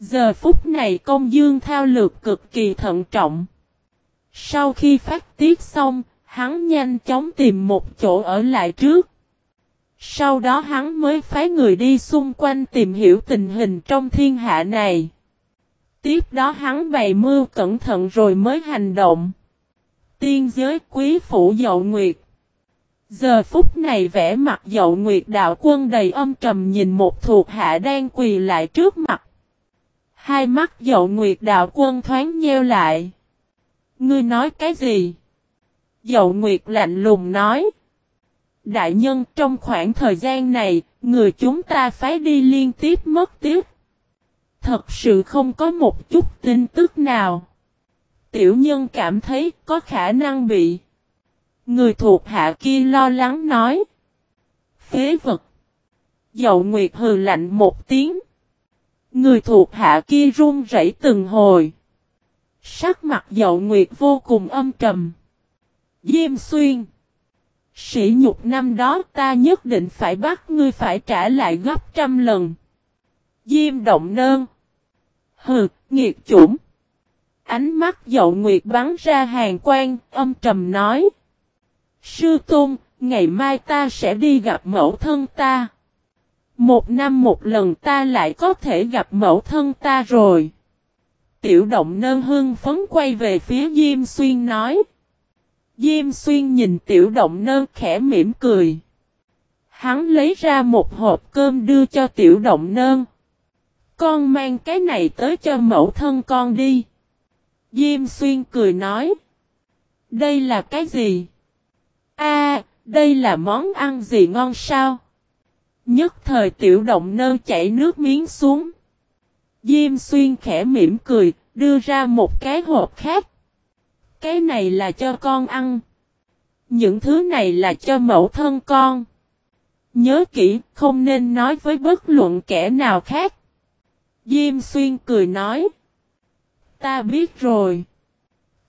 Giờ phút này công dương thao lược cực kỳ thận trọng. Sau khi phát tiết xong, hắn nhanh chóng tìm một chỗ ở lại trước. Sau đó hắn mới phái người đi xung quanh tìm hiểu tình hình trong thiên hạ này. Tiếp đó hắn bày mưu cẩn thận rồi mới hành động. Tiên giới quý phủ dậu nguyệt. Giờ phút này vẽ mặt dậu nguyệt đạo quân đầy âm trầm nhìn một thuộc hạ đang quỳ lại trước mặt. Hai mắt dậu nguyệt đạo quân thoáng nheo lại. Ngươi nói cái gì? Dậu nguyệt lạnh lùng nói. Đại nhân trong khoảng thời gian này, người chúng ta phái đi liên tiếp mất tiếp. Thật sự không có một chút tin tức nào. Tiểu nhân cảm thấy có khả năng bị. Người thuộc hạ kia lo lắng nói. Phế vật. Dậu Nguyệt hừ lạnh một tiếng. Người thuộc hạ kia run rẩy từng hồi. Sắc mặt dậu Nguyệt vô cùng âm trầm. Diêm xuyên. Sĩ nhục năm đó ta nhất định phải bắt ngươi phải trả lại gấp trăm lần. Diêm động nơn. Hừ, nghiệt chủng. Ánh mắt dậu nguyệt bắn ra hàng quan, âm trầm nói. Sư Tôn, ngày mai ta sẽ đi gặp mẫu thân ta. Một năm một lần ta lại có thể gặp mẫu thân ta rồi. Tiểu động nơ hưng phấn quay về phía Diêm Xuyên nói. Diêm Xuyên nhìn tiểu động nơ khẽ mỉm cười. Hắn lấy ra một hộp cơm đưa cho tiểu động nơ. Con mang cái này tới cho mẫu thân con đi. Diêm Xuyên cười nói. Đây là cái gì? A, đây là món ăn gì ngon sao? Nhất thời tiểu động nơ chảy nước miếng xuống. Diêm Xuyên khẽ mỉm cười, đưa ra một cái hộp khác. Cái này là cho con ăn. Những thứ này là cho mẫu thân con. Nhớ kỹ, không nên nói với bất luận kẻ nào khác. Diêm xuyên cười nói. Ta biết rồi.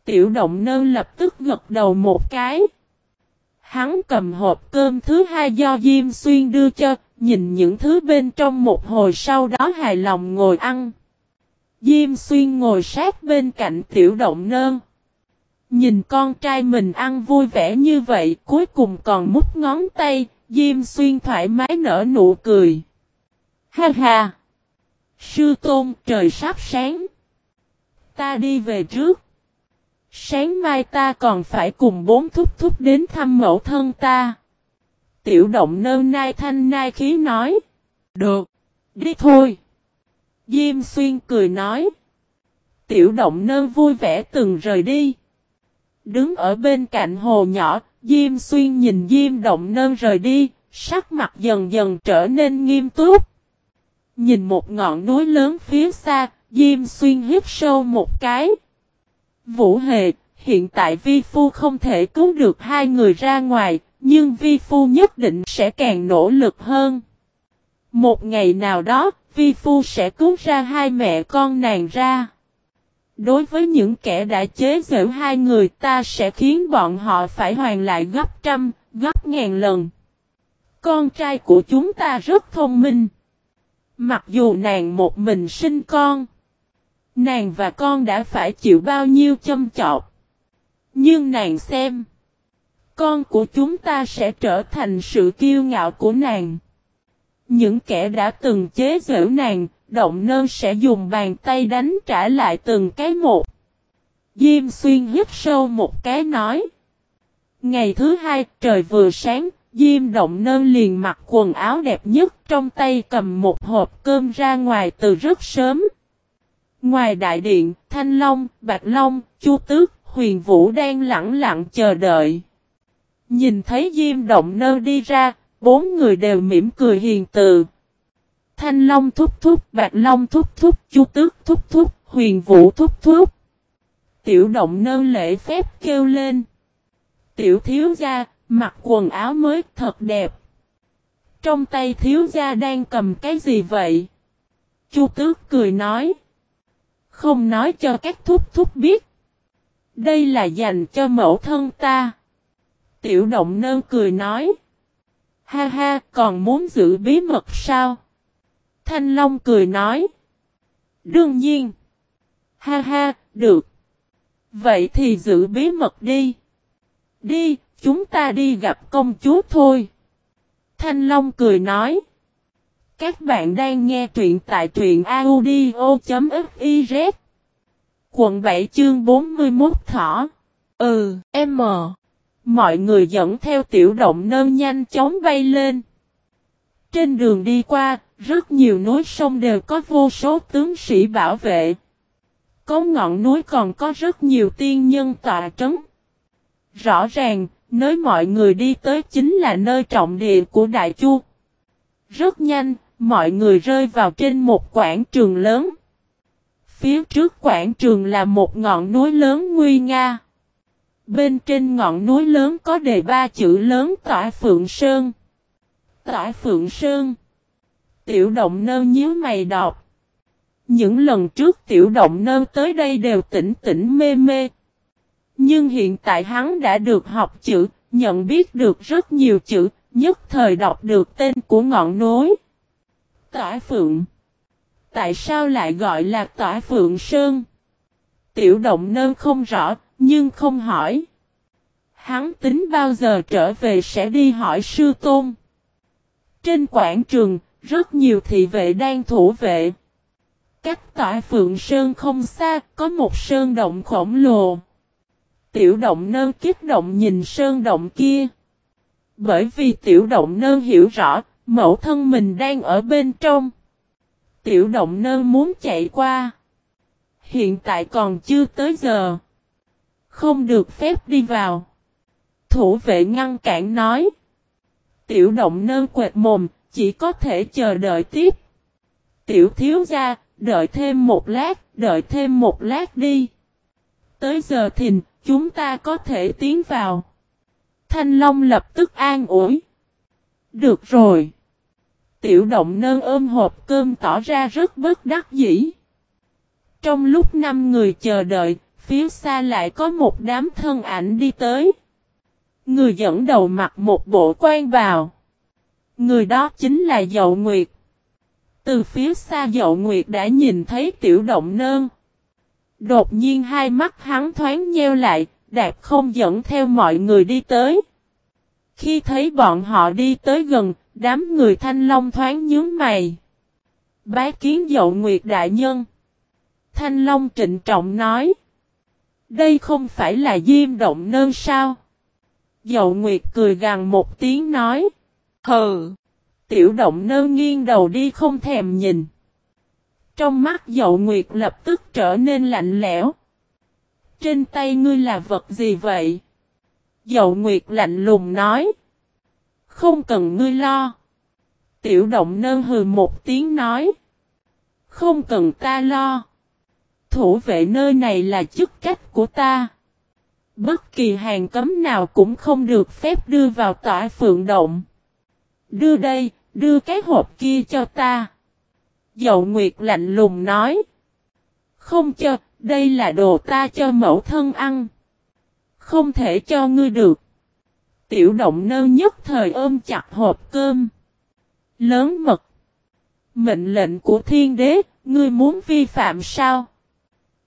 Tiểu động nơn lập tức gật đầu một cái. Hắn cầm hộp cơm thứ hai do Diêm Xuyên đưa cho, nhìn những thứ bên trong một hồi sau đó hài lòng ngồi ăn. Diêm Xuyên ngồi sát bên cạnh tiểu động nơn. Nhìn con trai mình ăn vui vẻ như vậy, cuối cùng còn mút ngón tay, Diêm Xuyên thoải mái nở nụ cười. Ha ha! Sư Tôn trời sắp sáng. Ta đi về trước. Sáng mai ta còn phải cùng bốn thúc thúc đến thăm mẫu thân ta. Tiểu động nơ nai thanh nai khí nói. Được. Đi thôi. Diêm xuyên cười nói. Tiểu động nơ vui vẻ từng rời đi. Đứng ở bên cạnh hồ nhỏ, Diêm xuyên nhìn Diêm động nơ rời đi, sắc mặt dần dần trở nên nghiêm túc. Nhìn một ngọn núi lớn phía xa, Diêm xuyên hít sâu một cái. Vũ Hề, hiện tại Vi Phu không thể cứu được hai người ra ngoài, nhưng Vi Phu nhất định sẽ càng nỗ lực hơn. Một ngày nào đó, Vi Phu sẽ cứu ra hai mẹ con nàng ra. Đối với những kẻ đã chế giễu hai người ta sẽ khiến bọn họ phải hoàn lại gấp trăm, gấp ngàn lần. Con trai của chúng ta rất thông minh. Mặc dù nàng một mình sinh con. Nàng và con đã phải chịu bao nhiêu châm chọc. Nhưng nàng xem. Con của chúng ta sẽ trở thành sự kiêu ngạo của nàng. Những kẻ đã từng chế giễu nàng, động nơ sẽ dùng bàn tay đánh trả lại từng cái một. Diêm xuyên hít sâu một cái nói. Ngày thứ hai, trời vừa sáng, Diêm động nơ liền mặc quần áo đẹp nhất trong tay cầm một hộp cơm ra ngoài từ rất sớm. Ngoài đại điện, Thanh Long, Bạch Long, Chu Tước, Huyền Vũ đang lặng lặng chờ đợi. Nhìn thấy Diêm Động Nơ đi ra, bốn người đều mỉm cười hiền từ. Thanh Long thúc thúc, Bạch Long thúc thúc, Chu Tước thúc thúc, Huyền Vũ thúc thúc. Tiểu Động Nơ lễ phép kêu lên. Tiểu thiếu gia, mặc quần áo mới thật đẹp. Trong tay thiếu gia đang cầm cái gì vậy? Chu Tước cười nói. Không nói cho các thúc thúc biết. Đây là dành cho mẫu thân ta. Tiểu động nơ cười nói. Ha ha, còn muốn giữ bí mật sao? Thanh Long cười nói. Đương nhiên. Ha ha, được. Vậy thì giữ bí mật đi. Đi, chúng ta đi gặp công chúa thôi. Thanh Long cười nói. Các bạn đang nghe truyện tại truyện audio.fiz Quận 7 chương 41 thỏ. Ừ, M Mọi người dẫn theo tiểu động nơn nhanh chóng bay lên. Trên đường đi qua, rất nhiều núi sông đều có vô số tướng sĩ bảo vệ. Có ngọn núi còn có rất nhiều tiên nhân tọa trấn. Rõ ràng, nơi mọi người đi tới chính là nơi trọng địa của Đại Chu Rất nhanh, Mọi người rơi vào trên một quảng trường lớn. Phía trước quảng trường là một ngọn núi lớn nguy nga. Bên trên ngọn núi lớn có đề ba chữ lớn tỏa Phượng Sơn. Tỏa Phượng Sơn. Tiểu động nơ nhíu mày đọc. Những lần trước tiểu động nơ tới đây đều tỉnh tỉnh mê mê. Nhưng hiện tại hắn đã được học chữ, nhận biết được rất nhiều chữ, nhất thời đọc được tên của ngọn núi. Tỏa Phượng. Tại sao lại gọi là Tỏa Phượng Sơn? Tiểu động nơn không rõ, nhưng không hỏi. Hắn tính bao giờ trở về sẽ đi hỏi sư tôn. Trên quảng trường, rất nhiều thị vệ đang thủ vệ. Cách tỏa Phượng Sơn không xa, có một sơn động khổng lồ. Tiểu động nơn kích động nhìn sơn động kia. Bởi vì tiểu động nơn hiểu rõ, Mẫu thân mình đang ở bên trong. Tiểu động nơ muốn chạy qua. Hiện tại còn chưa tới giờ. Không được phép đi vào. Thủ vệ ngăn cản nói. Tiểu động nơ quệt mồm, chỉ có thể chờ đợi tiếp. Tiểu thiếu gia, đợi thêm một lát, đợi thêm một lát đi. Tới giờ thìn, chúng ta có thể tiến vào. Thanh Long lập tức an ủi. Được rồi. Tiểu động nơn ôm hộp cơm tỏ ra rất bất đắc dĩ. Trong lúc năm người chờ đợi, phía xa lại có một đám thân ảnh đi tới. Người dẫn đầu mặc một bộ quan vào. Người đó chính là Dậu Nguyệt. Từ phía xa Dậu Nguyệt đã nhìn thấy tiểu động nơn. Đột nhiên hai mắt hắn thoáng nheo lại, đạp không dẫn theo mọi người đi tới. Khi thấy bọn họ đi tới gần, đám người thanh long thoáng nhướng mày. Bái kiến Dậu Nguyệt Đại Nhân. Thanh Long trịnh trọng nói. Đây không phải là diêm động nơn sao? Dậu Nguyệt cười gằn một tiếng nói. Hừ. Tiểu động nơ nghiêng đầu đi không thèm nhìn. Trong mắt dậu Nguyệt lập tức trở nên lạnh lẽo. Trên tay ngươi là vật gì vậy? Dậu Nguyệt lạnh lùng nói. Không cần ngươi lo. Tiểu động nơ hừ một tiếng nói. Không cần ta lo. Thủ vệ nơi này là chức trách của ta. Bất kỳ hàng cấm nào cũng không được phép đưa vào tỏa phượng động. Đưa đây, đưa cái hộp kia cho ta. Dậu Nguyệt lạnh lùng nói. Không cho, đây là đồ ta cho mẫu thân ăn. Không thể cho ngươi được. Tiểu động nơ nhất thời ôm chặt hộp cơm. Lớn mật. Mệnh lệnh của thiên đế, ngươi muốn vi phạm sao?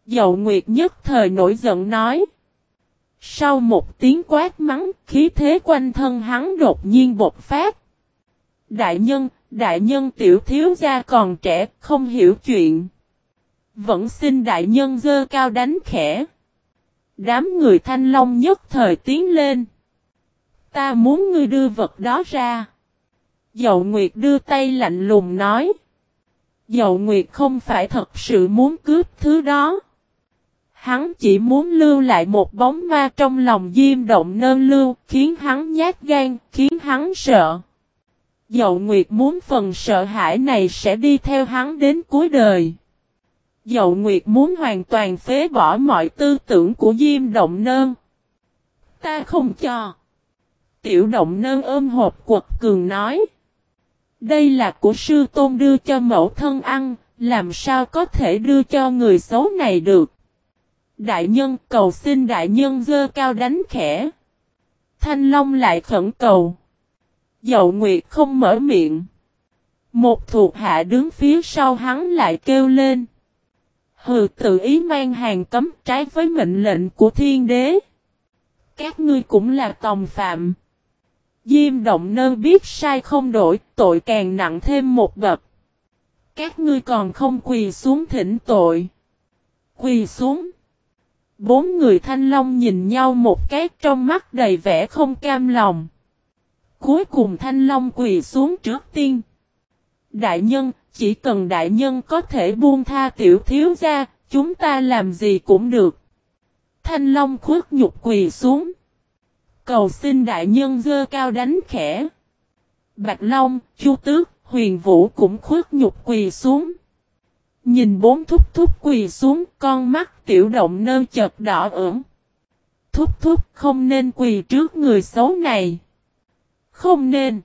Dậu Nguyệt nhất thời nổi giận nói. Sau một tiếng quát mắng, khí thế quanh thân hắn đột nhiên bột phát. Đại nhân, đại nhân tiểu thiếu gia còn trẻ, không hiểu chuyện. Vẫn xin đại nhân dơ cao đánh khẽ. Đám người thanh long nhất thời tiến lên. Ta muốn ngươi đưa vật đó ra. Dậu Nguyệt đưa tay lạnh lùng nói. Dậu Nguyệt không phải thật sự muốn cướp thứ đó. Hắn chỉ muốn lưu lại một bóng ma trong lòng diêm động nơ lưu, khiến hắn nhát gan, khiến hắn sợ. Dậu Nguyệt muốn phần sợ hãi này sẽ đi theo hắn đến cuối đời. Dậu Nguyệt muốn hoàn toàn phế bỏ mọi tư tưởng của Diêm Động Nơn. Ta không cho. Tiểu Động Nơn ôm hộp quật cường nói. Đây là của sư tôn đưa cho mẫu thân ăn, làm sao có thể đưa cho người xấu này được. Đại nhân cầu xin đại nhân dơ cao đánh khẽ. Thanh Long lại khẩn cầu. Dậu Nguyệt không mở miệng. Một thuộc hạ đứng phía sau hắn lại kêu lên. Hừ tự ý mang hàng cấm trái với mệnh lệnh của thiên đế. Các ngươi cũng là tòng phạm. Diêm động nơ biết sai không đổi, tội càng nặng thêm một bậc. Các ngươi còn không quỳ xuống thỉnh tội. Quỳ xuống. Bốn người thanh long nhìn nhau một cái trong mắt đầy vẻ không cam lòng. Cuối cùng thanh long quỳ xuống trước tiên. Đại nhân, chỉ cần đại nhân có thể buông tha tiểu thiếu gia, chúng ta làm gì cũng được. Thanh long khuất nhục quỳ xuống. Cầu xin đại nhân dơ cao đánh khẽ. Bạch Long, Chu Tước, Huyền Vũ cũng khuất nhục quỳ xuống. Nhìn bốn thúc thúc quỳ xuống, con mắt tiểu động nơ chợt đỏ ửng. Thúc thúc không nên quỳ trước người xấu này. Không nên.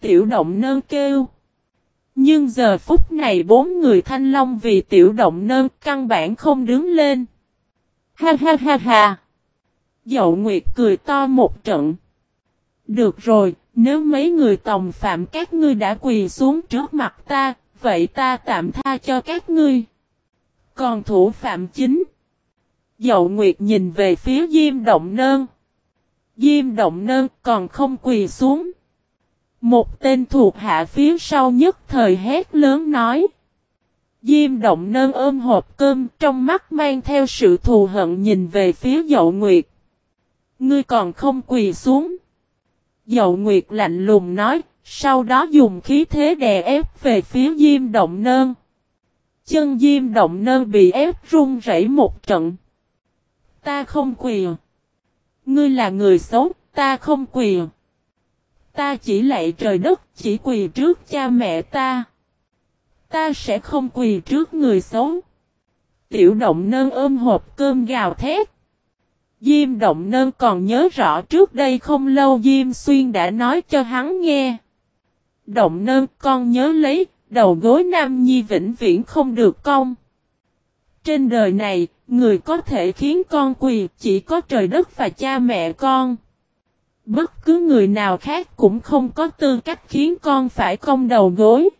Tiểu động nơ kêu. Nhưng giờ phút này bốn người thanh long vì tiểu động nơ căn bản không đứng lên. Ha ha ha ha. Dậu Nguyệt cười to một trận. Được rồi, nếu mấy người tòng phạm các ngươi đã quỳ xuống trước mặt ta, vậy ta tạm tha cho các ngươi. Còn thủ phạm chính. Dậu Nguyệt nhìn về phía Diêm Động Nơn. Diêm Động Nơ còn không quỳ xuống. Một tên thuộc hạ phía sau nhất thời hét lớn nói. Diêm Động Nơ ôm hộp cơm trong mắt mang theo sự thù hận nhìn về phía Dậu Nguyệt. Ngươi còn không quỳ xuống. Dậu Nguyệt lạnh lùng nói, sau đó dùng khí thế đè ép về phía Diêm Động Nơn. Chân Diêm Động Nơn bị ép run rẩy một trận. Ta không quỳ. Ngươi là người xấu, ta không quỳ. Ta chỉ lạy trời đất, chỉ quỳ trước cha mẹ ta. Ta sẽ không quỳ trước người xấu. Tiểu động nơn ôm hộp cơm gào thét. Diêm Động Nơn còn nhớ rõ trước đây không lâu Diêm Xuyên đã nói cho hắn nghe. Động Nơn con nhớ lấy, đầu gối Nam Nhi vĩnh viễn không được cong. Trên đời này, người có thể khiến con quỳ chỉ có trời đất và cha mẹ con. Bất cứ người nào khác cũng không có tư cách khiến con phải cong đầu gối.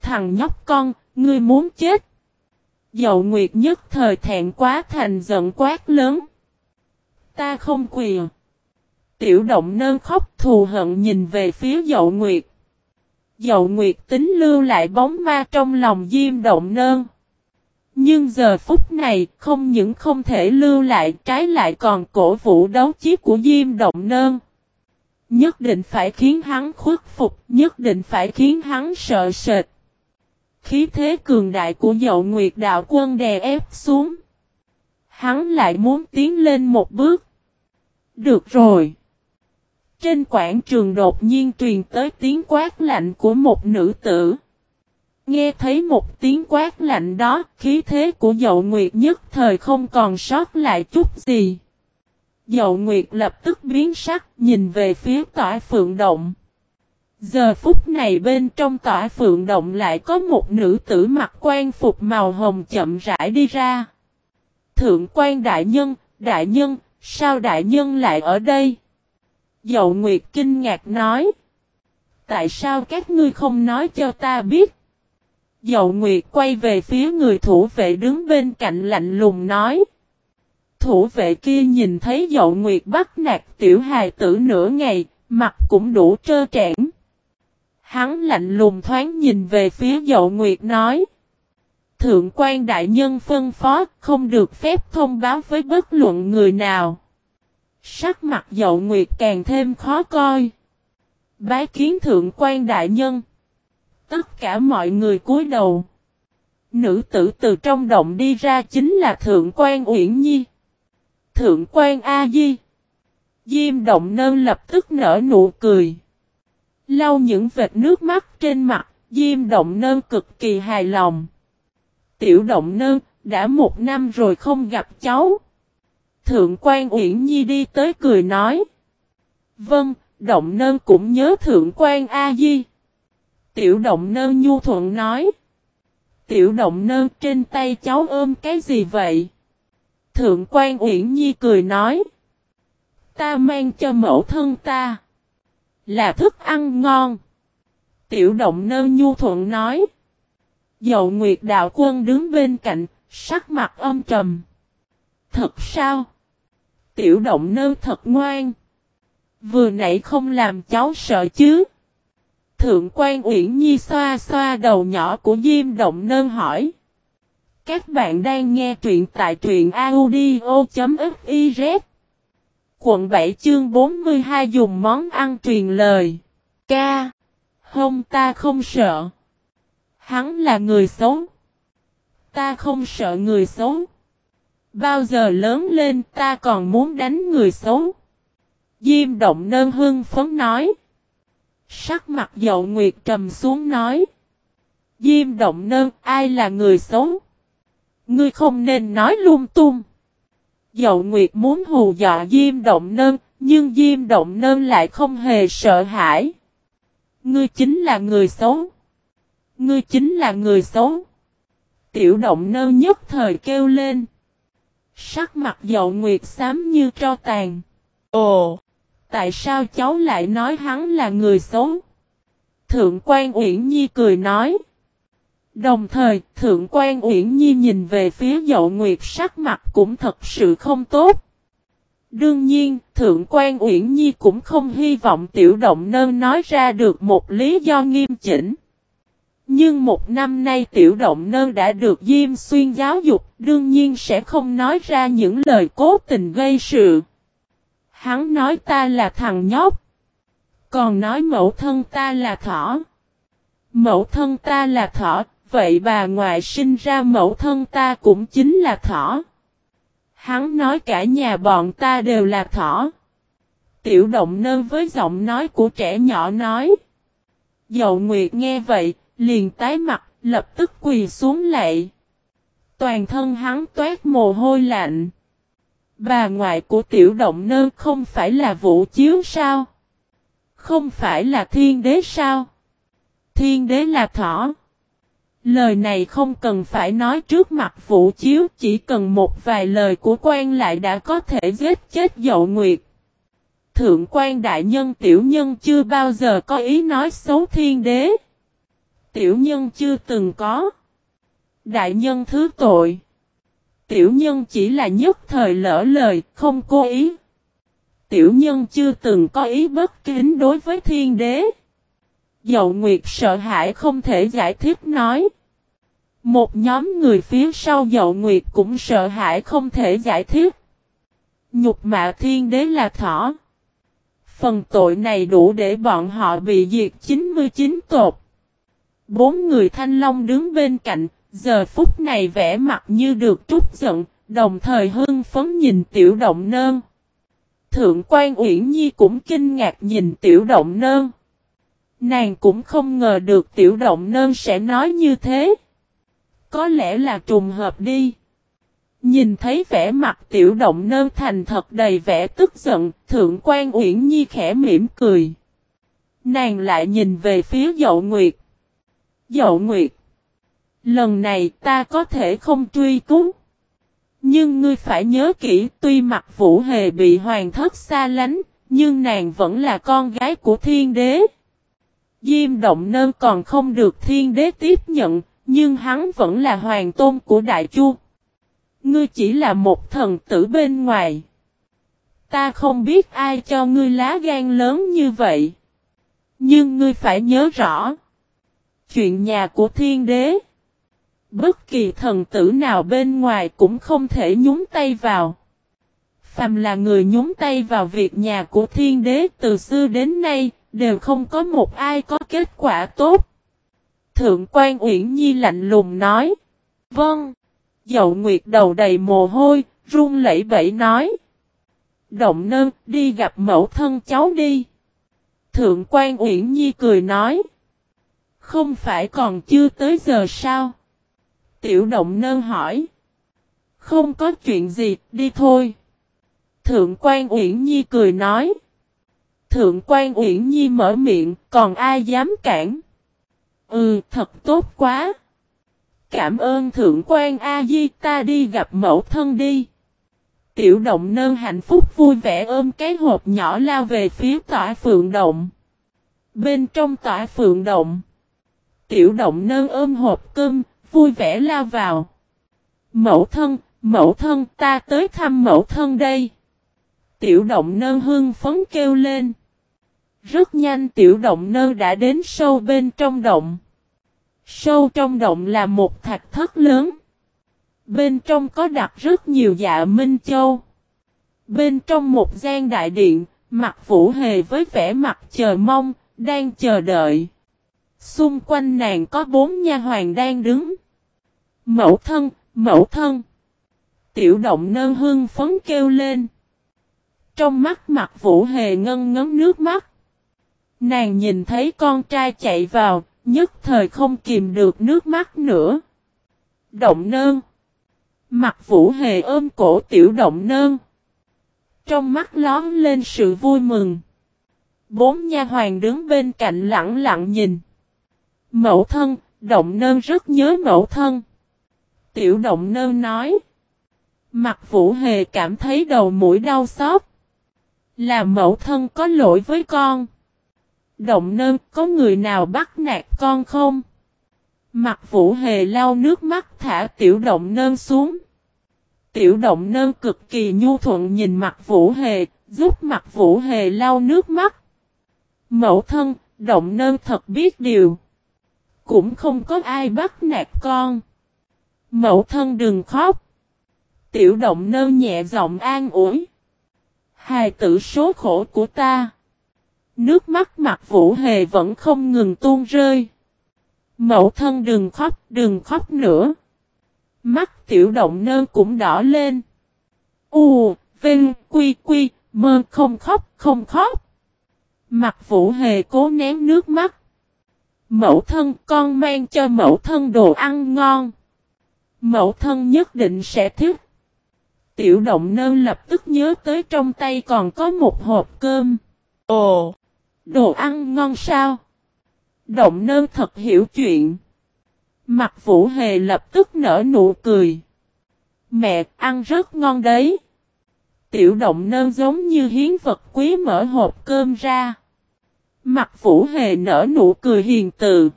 Thằng nhóc con, ngươi muốn chết. Dậu Nguyệt nhất thời thẹn quá thành giận quát lớn. Ta không quỳ. Tiểu động nơn khóc thù hận nhìn về phía Dậu Nguyệt. Dậu Nguyệt tính lưu lại bóng ma trong lòng Diêm Động Nơn. Nhưng giờ phút này không những không thể lưu lại trái lại còn cổ vũ đấu chí của Diêm Động Nơn. Nhất định phải khiến hắn khuất phục, nhất định phải khiến hắn sợ sệt. Khí thế cường đại của dậu nguyệt đạo quân đè ép xuống. Hắn lại muốn tiến lên một bước. Được rồi. Trên quảng trường đột nhiên truyền tới tiếng quát lạnh của một nữ tử. Nghe thấy một tiếng quát lạnh đó, khí thế của dậu nguyệt nhất thời không còn sót lại chút gì. Dậu nguyệt lập tức biến sắc, nhìn về phía tỏa phượng động. Giờ phút này bên trong tỏa phượng động lại có một nữ tử mặc quan phục màu hồng chậm rãi đi ra. Thượng quan đại nhân, đại nhân, sao đại nhân lại ở đây? Dậu Nguyệt kinh ngạc nói. Tại sao các ngươi không nói cho ta biết? Dậu Nguyệt quay về phía người thủ vệ đứng bên cạnh lạnh lùng nói. Thủ vệ kia nhìn thấy Dậu Nguyệt bắt nạt tiểu hài tử nửa ngày, mặt cũng đủ trơ trẽn. Hắn lạnh lùng thoáng nhìn về phía Dậu Nguyệt nói. Thượng quan đại nhân phân phó không được phép thông báo với bất luận người nào. Sắc mặt Dậu Nguyệt càng thêm khó coi. Bái kiến thượng quan đại nhân. Tất cả mọi người cúi đầu. Nữ tử từ trong động đi ra chính là Thượng quan Uyển Nhi. Thượng quan A Di. Diêm động nơn lập tức nở nụ cười. Lau những vệt nước mắt trên mặt, Diêm động nơn cực kỳ hài lòng. Tiểu động nơn, đã một năm rồi không gặp cháu. Thượng quan Uyển Nhi đi tới cười nói. Vâng, động nơn cũng nhớ thượng quan A Di. Tiểu động nơ nhu thuận nói. Tiểu động nơ trên tay cháu ôm cái gì vậy? Thượng quan Uyển Nhi cười nói. Ta mang cho mẫu thân ta. Là thức ăn ngon. Tiểu động nơ nhu thuận nói. Dậu Nguyệt Đạo Quân đứng bên cạnh, sắc mặt âm trầm. Thật sao? Tiểu động nơ thật ngoan. Vừa nãy không làm cháu sợ chứ. Thượng quan Uyển Nhi xoa xoa đầu nhỏ của Diêm Động Nơn hỏi. Các bạn đang nghe truyện tại truyện audio.fiz Quận 7 chương 42 dùng món ăn truyền lời. Ca. Không ta không sợ. Hắn là người xấu. Ta không sợ người xấu. Bao giờ lớn lên ta còn muốn đánh người xấu. Diêm động nơn hưng phấn nói. Sắc mặt dậu nguyệt trầm xuống nói. Diêm động nơn ai là người xấu? Ngươi không nên nói lung tung. Dậu Nguyệt muốn hù dọa Diêm Động Nơn, nhưng Diêm Động Nơn lại không hề sợ hãi. Ngươi chính là người xấu. Ngươi chính là người xấu. Tiểu Động nơ nhất thời kêu lên. Sắc mặt Dậu Nguyệt xám như tro tàn. Ồ! Tại sao cháu lại nói hắn là người xấu? Thượng quan Uyển Nhi cười nói. Đồng thời, Thượng quan Uyển Nhi nhìn về phía Dậu Nguyệt sắc mặt cũng thật sự không tốt. Đương nhiên, Thượng quan Uyển Nhi cũng không hy vọng Tiểu Động nơ nói ra được một lý do nghiêm chỉnh. Nhưng một năm nay Tiểu Động nơ đã được Diêm Xuyên giáo dục, đương nhiên sẽ không nói ra những lời cố tình gây sự. Hắn nói ta là thằng nhóc. Còn nói mẫu thân ta là thỏ. Mẫu thân ta là thỏ, vậy bà ngoại sinh ra mẫu thân ta cũng chính là thỏ. Hắn nói cả nhà bọn ta đều là thỏ. Tiểu động nơ với giọng nói của trẻ nhỏ nói. Dậu Nguyệt nghe vậy, liền tái mặt, lập tức quỳ xuống lạy. Toàn thân hắn toát mồ hôi lạnh. Bà ngoại của tiểu động nơ không phải là vũ chiếu sao? Không phải là thiên đế sao? Thiên đế là thỏ. Lời này không cần phải nói trước mặt vũ chiếu, chỉ cần một vài lời của quan lại đã có thể giết chết dậu nguyệt. Thượng quan đại nhân tiểu nhân chưa bao giờ có ý nói xấu thiên đế. Tiểu nhân chưa từng có. Đại nhân thứ tội. Tiểu nhân chỉ là nhất thời lỡ lời, không cố ý. Tiểu nhân chưa từng có ý bất kính đối với thiên đế. Dậu Nguyệt sợ hãi không thể giải thích nói. Một nhóm người phía sau Dậu Nguyệt cũng sợ hãi không thể giải thích. Nhục mạ thiên đế là thỏ. Phần tội này đủ để bọn họ bị diệt 99 tột. Bốn người thanh long đứng bên cạnh, giờ phút này vẽ mặt như được trút giận, đồng thời hưng phấn nhìn tiểu động nơn. Thượng quan Uyển Nhi cũng kinh ngạc nhìn tiểu động nơn. Nàng cũng không ngờ được tiểu động nơn sẽ nói như thế. Có lẽ là trùng hợp đi. Nhìn thấy vẻ mặt tiểu động nơn thành thật đầy vẻ tức giận, thượng quan Uyển Nhi khẽ mỉm cười. Nàng lại nhìn về phía dậu nguyệt. Dậu nguyệt. Lần này ta có thể không truy cứu. Nhưng ngươi phải nhớ kỹ tuy mặt vũ hề bị hoàng thất xa lánh, nhưng nàng vẫn là con gái của thiên đế. Diêm động nơ còn không được thiên đế tiếp nhận, nhưng hắn vẫn là hoàng tôn của đại chu. Ngươi chỉ là một thần tử bên ngoài. Ta không biết ai cho ngươi lá gan lớn như vậy. Nhưng ngươi phải nhớ rõ. Chuyện nhà của thiên đế. Bất kỳ thần tử nào bên ngoài cũng không thể nhúng tay vào. Phàm là người nhúng tay vào việc nhà của thiên đế từ xưa đến nay, đều không có một ai có kết quả tốt. Thượng quan Uyển Nhi lạnh lùng nói. Vâng. Dậu Nguyệt đầu đầy mồ hôi, run lẩy bẩy nói. Động nơ, đi gặp mẫu thân cháu đi. Thượng quan Uyển Nhi cười nói. Không phải còn chưa tới giờ sao? Tiểu động nơn hỏi. Không có chuyện gì, đi thôi. Thượng quan Uyển Nhi cười nói. Thượng quan Uyển Nhi mở miệng, còn ai dám cản? Ừ, thật tốt quá. Cảm ơn Thượng quan A-di ta đi gặp mẫu thân đi. Tiểu động nơn hạnh phúc vui vẻ ôm cái hộp nhỏ lao về phía tỏa phượng động. Bên trong tỏa phượng động. Tiểu động nơn ôm hộp cơm, vui vẻ lao vào. Mẫu thân, mẫu thân ta tới thăm mẫu thân đây. Tiểu động nơ hương phấn kêu lên. Rất nhanh tiểu động nơ đã đến sâu bên trong động. Sâu trong động là một thạch thất lớn. Bên trong có đặt rất nhiều dạ minh châu. Bên trong một gian đại điện, mặt vũ hề với vẻ mặt chờ mong, đang chờ đợi. Xung quanh nàng có bốn nha hoàng đang đứng. Mẫu thân, mẫu thân. Tiểu động nơ hương phấn kêu lên. Trong mắt mặt vũ hề ngân ngấn nước mắt. Nàng nhìn thấy con trai chạy vào, nhất thời không kìm được nước mắt nữa. Động nơn. Mặt vũ hề ôm cổ tiểu động nơn. Trong mắt lón lên sự vui mừng. Bốn nha hoàng đứng bên cạnh lặng lặng nhìn. Mẫu thân, động nơn rất nhớ mẫu thân. Tiểu động nơ nói. Mặt vũ hề cảm thấy đầu mũi đau xót. Là mẫu thân có lỗi với con. Động nơ có người nào bắt nạt con không? Mặt vũ hề lau nước mắt thả tiểu động nơ xuống. Tiểu động nơ cực kỳ nhu thuận nhìn mặt vũ hề, giúp mặt vũ hề lau nước mắt. Mẫu thân, động nơ thật biết điều. Cũng không có ai bắt nạt con. Mẫu thân đừng khóc. Tiểu động nơ nhẹ giọng an ủi. Hài tử số khổ của ta. Nước mắt mặt vũ hề vẫn không ngừng tuôn rơi. Mẫu thân đừng khóc, đừng khóc nữa. Mắt tiểu động nơ cũng đỏ lên. U, Vinh, Quy, Quy, mơ không khóc, không khóc. Mặt vũ hề cố ném nước mắt. Mẫu thân con mang cho mẫu thân đồ ăn ngon. Mẫu thân nhất định sẽ thích. Tiểu động nơ lập tức nhớ tới trong tay còn có một hộp cơm. Ồ! Đồ ăn ngon sao? Động nơ thật hiểu chuyện. Mặt vũ hề lập tức nở nụ cười. Mẹ, ăn rất ngon đấy. Tiểu động nơ giống như hiến vật quý mở hộp cơm ra. Mặt vũ hề nở nụ cười hiền từ.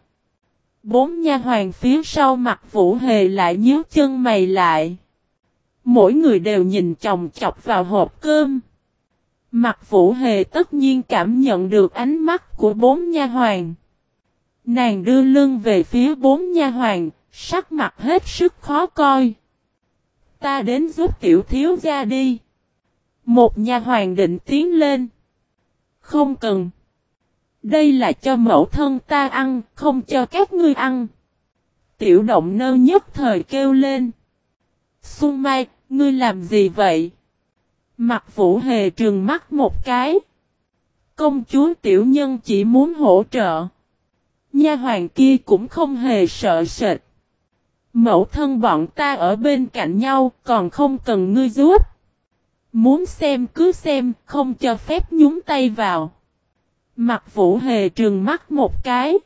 Bốn nha hoàng phía sau mặt vũ hề lại nhíu chân mày lại. Mỗi người đều nhìn chồng chọc vào hộp cơm. Mặt vũ hề tất nhiên cảm nhận được ánh mắt của bốn nha hoàng. Nàng đưa lưng về phía bốn nha hoàng, sắc mặt hết sức khó coi. Ta đến giúp tiểu thiếu gia đi. Một nha hoàng định tiến lên. Không cần. Đây là cho mẫu thân ta ăn, không cho các ngươi ăn. Tiểu động nơ nhất thời kêu lên. Xuân Mai, ngươi làm gì vậy? Mặt vũ hề trừng mắt một cái. Công chúa tiểu nhân chỉ muốn hỗ trợ. Nha hoàng kia cũng không hề sợ sệt. Mẫu thân bọn ta ở bên cạnh nhau còn không cần ngươi giúp. Muốn xem cứ xem, không cho phép nhúng tay vào. Mặt vũ hề trừng mắt một cái.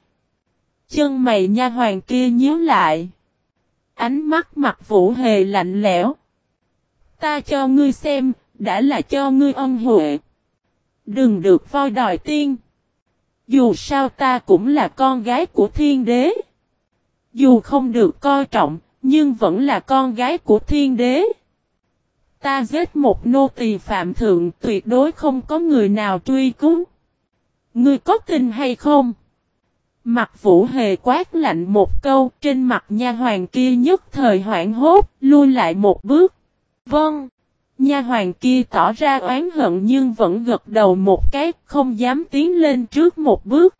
Chân mày nha hoàng kia nhíu lại. Ánh mắt mặt vũ hề lạnh lẽo. Ta cho ngươi xem, đã là cho ngươi ân huệ. Đừng được voi đòi tiên. Dù sao ta cũng là con gái của thiên đế. Dù không được coi trọng, nhưng vẫn là con gái của thiên đế. Ta giết một nô tỳ phạm thượng tuyệt đối không có người nào truy cứu. Ngươi có tin hay không? Mặt vũ hề quát lạnh một câu trên mặt nha hoàng kia nhất thời hoảng hốt, lui lại một bước. Vâng. Nha hoàng kia tỏ ra oán hận nhưng vẫn gật đầu một cái, không dám tiến lên trước một bước.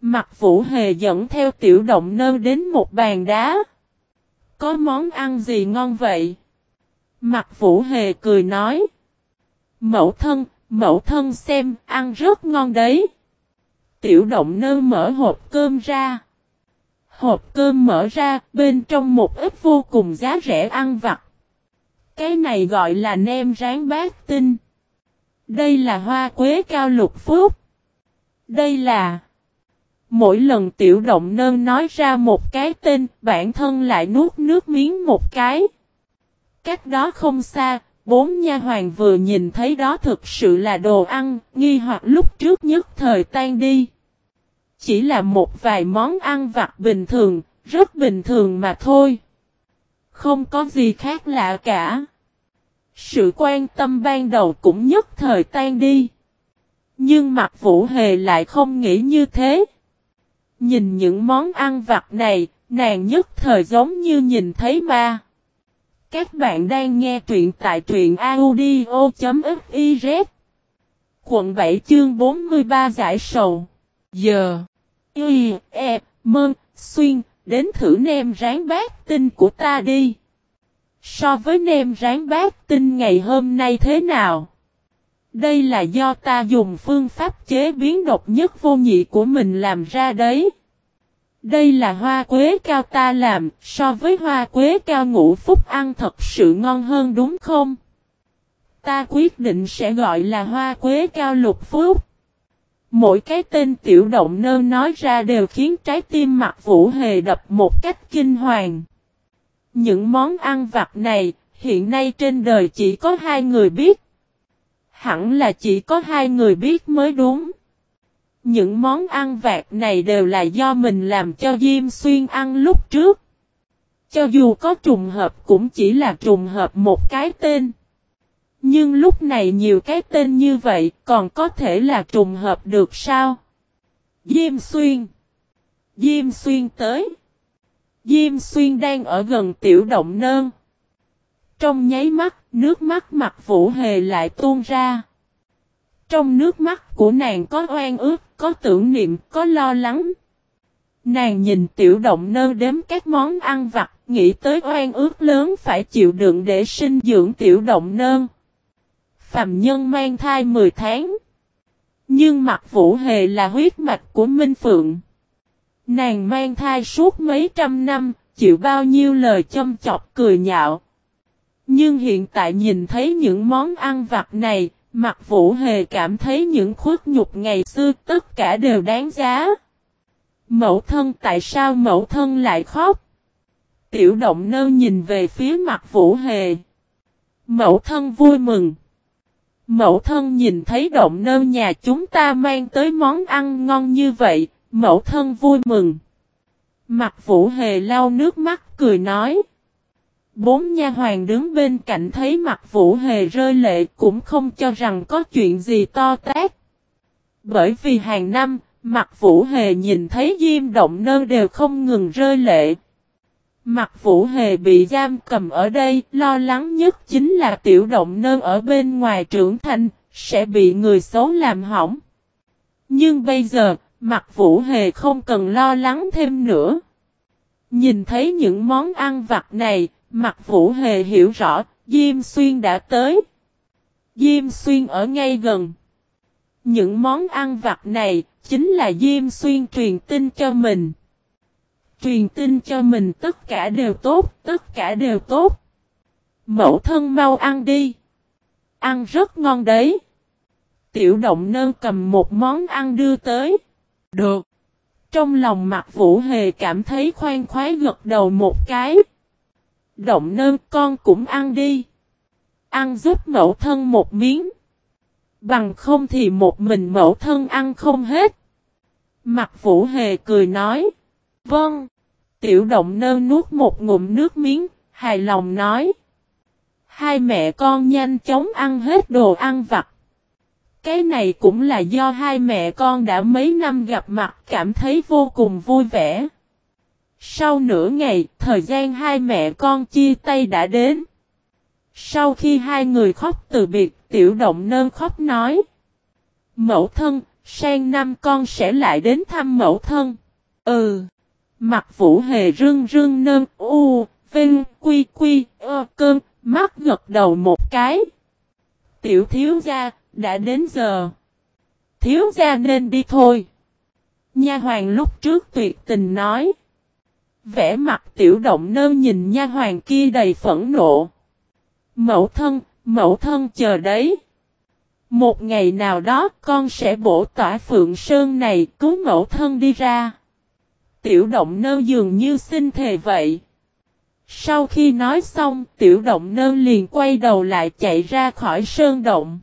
Mặt vũ hề dẫn theo tiểu động nơ đến một bàn đá. Có món ăn gì ngon vậy? Mặt vũ hề cười nói. Mẫu thân, mẫu thân xem, ăn rất ngon đấy. Tiểu động nơ mở hộp cơm ra. Hộp cơm mở ra, bên trong một ít vô cùng giá rẻ ăn vặt. Cái này gọi là nem rán bát tinh. Đây là hoa quế cao lục phúc. Đây là... Mỗi lần tiểu động nơn nói ra một cái tên, bản thân lại nuốt nước miếng một cái. Cách đó không xa, bốn nha hoàng vừa nhìn thấy đó thực sự là đồ ăn, nghi hoặc lúc trước nhất thời tan đi. Chỉ là một vài món ăn vặt bình thường, rất bình thường mà thôi. Không có gì khác lạ cả. Sự quan tâm ban đầu cũng nhất thời tan đi. Nhưng mặt vũ hề lại không nghĩ như thế. Nhìn những món ăn vặt này, nàng nhất thời giống như nhìn thấy ma. Các bạn đang nghe truyện tại truyện audio.fiz Quận 7 chương 43 giải sầu Giờ Y, E, Mơn, Xuyên, đến thử nem rán bát tinh của ta đi. So với nem rán bát tinh ngày hôm nay thế nào? Đây là do ta dùng phương pháp chế biến độc nhất vô nhị của mình làm ra đấy. Đây là hoa quế cao ta làm, so với hoa quế cao ngũ phúc ăn thật sự ngon hơn đúng không? Ta quyết định sẽ gọi là hoa quế cao lục phúc. Mỗi cái tên tiểu động nơ nói ra đều khiến trái tim mặt vũ hề đập một cách kinh hoàng. Những món ăn vặt này, hiện nay trên đời chỉ có hai người biết. Hẳn là chỉ có hai người biết mới đúng. Những món ăn vặt này đều là do mình làm cho Diêm Xuyên ăn lúc trước. Cho dù có trùng hợp cũng chỉ là trùng hợp một cái tên. Nhưng lúc này nhiều cái tên như vậy còn có thể là trùng hợp được sao? Diêm Xuyên Diêm Xuyên tới Diêm Xuyên đang ở gần tiểu động nơn. Trong nháy mắt, nước mắt mặt vũ hề lại tuôn ra. Trong nước mắt của nàng có oan ước, có tưởng niệm, có lo lắng. Nàng nhìn tiểu động nơ đếm các món ăn vặt, nghĩ tới oan ước lớn phải chịu đựng để sinh dưỡng tiểu động nơ. Phạm nhân mang thai 10 tháng. Nhưng mặt vũ hề là huyết mạch của Minh Phượng. Nàng mang thai suốt mấy trăm năm, chịu bao nhiêu lời châm chọc cười nhạo. Nhưng hiện tại nhìn thấy những món ăn vặt này, mặt vũ hề cảm thấy những khuất nhục ngày xưa tất cả đều đáng giá. Mẫu thân tại sao mẫu thân lại khóc? Tiểu động nơ nhìn về phía mặt vũ hề. Mẫu thân vui mừng. Mẫu thân nhìn thấy động nơ nhà chúng ta mang tới món ăn ngon như vậy, mẫu thân vui mừng. Mặt vũ hề lau nước mắt cười nói. Bốn nha hoàng đứng bên cạnh thấy mặt vũ hề rơi lệ cũng không cho rằng có chuyện gì to tát. Bởi vì hàng năm, mặt vũ hề nhìn thấy diêm động nơ đều không ngừng rơi lệ. Mặt vũ hề bị giam cầm ở đây, lo lắng nhất chính là tiểu động nơ ở bên ngoài trưởng thành, sẽ bị người xấu làm hỏng. Nhưng bây giờ, mặt vũ hề không cần lo lắng thêm nữa. Nhìn thấy những món ăn vặt này, mặt vũ hề hiểu rõ, Diêm Xuyên đã tới. Diêm Xuyên ở ngay gần. Những món ăn vặt này, chính là Diêm Xuyên truyền tin cho mình. Truyền tin cho mình tất cả đều tốt, tất cả đều tốt. Mẫu thân mau ăn đi. Ăn rất ngon đấy. Tiểu động nơ cầm một món ăn đưa tới. Được. Trong lòng mặt vũ hề cảm thấy khoan khoái gật đầu một cái. Động nơ con cũng ăn đi. Ăn giúp mẫu thân một miếng. Bằng không thì một mình mẫu thân ăn không hết. Mặt vũ hề cười nói. Vâng. Tiểu động nơ nuốt một ngụm nước miếng, hài lòng nói. Hai mẹ con nhanh chóng ăn hết đồ ăn vặt. Cái này cũng là do hai mẹ con đã mấy năm gặp mặt cảm thấy vô cùng vui vẻ. Sau nửa ngày, thời gian hai mẹ con chia tay đã đến. Sau khi hai người khóc từ biệt, tiểu động nơ khóc nói. Mẫu thân, sang năm con sẽ lại đến thăm mẫu thân. Ừ. Mặt vũ hề rưng rưng nơm u, vinh, quy quy, ơ cơm, mắt gật đầu một cái. Tiểu thiếu gia, đã đến giờ. Thiếu gia nên đi thôi. Nha hoàng lúc trước tuyệt tình nói. Vẽ mặt tiểu động nơ nhìn nha hoàng kia đầy phẫn nộ. Mẫu thân, mẫu thân chờ đấy. Một ngày nào đó con sẽ bổ tỏa phượng sơn này cứu mẫu thân đi ra. Tiểu động nơ dường như xin thề vậy. Sau khi nói xong, tiểu động nơ liền quay đầu lại chạy ra khỏi sơn động.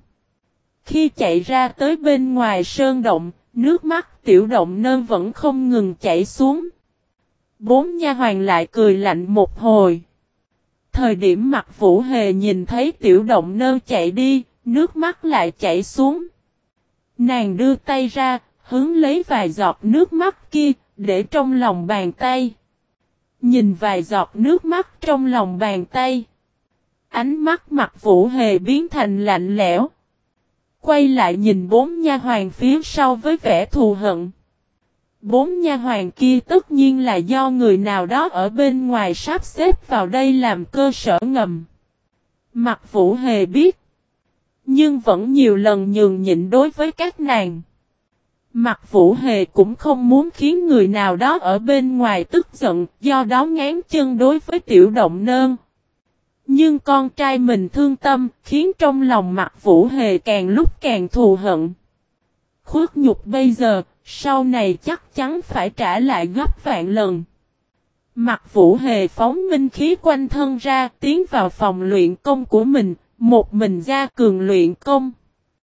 Khi chạy ra tới bên ngoài sơn động, nước mắt tiểu động nơ vẫn không ngừng chảy xuống. Bốn nha hoàng lại cười lạnh một hồi. Thời điểm mặt vũ hề nhìn thấy tiểu động nơ chạy đi, nước mắt lại chảy xuống. Nàng đưa tay ra, hướng lấy vài giọt nước mắt kia, để trong lòng bàn tay. Nhìn vài giọt nước mắt trong lòng bàn tay. Ánh mắt mặt vũ hề biến thành lạnh lẽo. Quay lại nhìn bốn nha hoàng phía sau với vẻ thù hận. Bốn nha hoàng kia tất nhiên là do người nào đó ở bên ngoài sắp xếp vào đây làm cơ sở ngầm. Mặt vũ hề biết. Nhưng vẫn nhiều lần nhường nhịn đối với các nàng. Mặt vũ hề cũng không muốn khiến người nào đó ở bên ngoài tức giận, do đó ngán chân đối với tiểu động nơn. Nhưng con trai mình thương tâm, khiến trong lòng mặt vũ hề càng lúc càng thù hận. Khuất nhục bây giờ, sau này chắc chắn phải trả lại gấp vạn lần. Mặt vũ hề phóng minh khí quanh thân ra, tiến vào phòng luyện công của mình, một mình ra cường luyện công.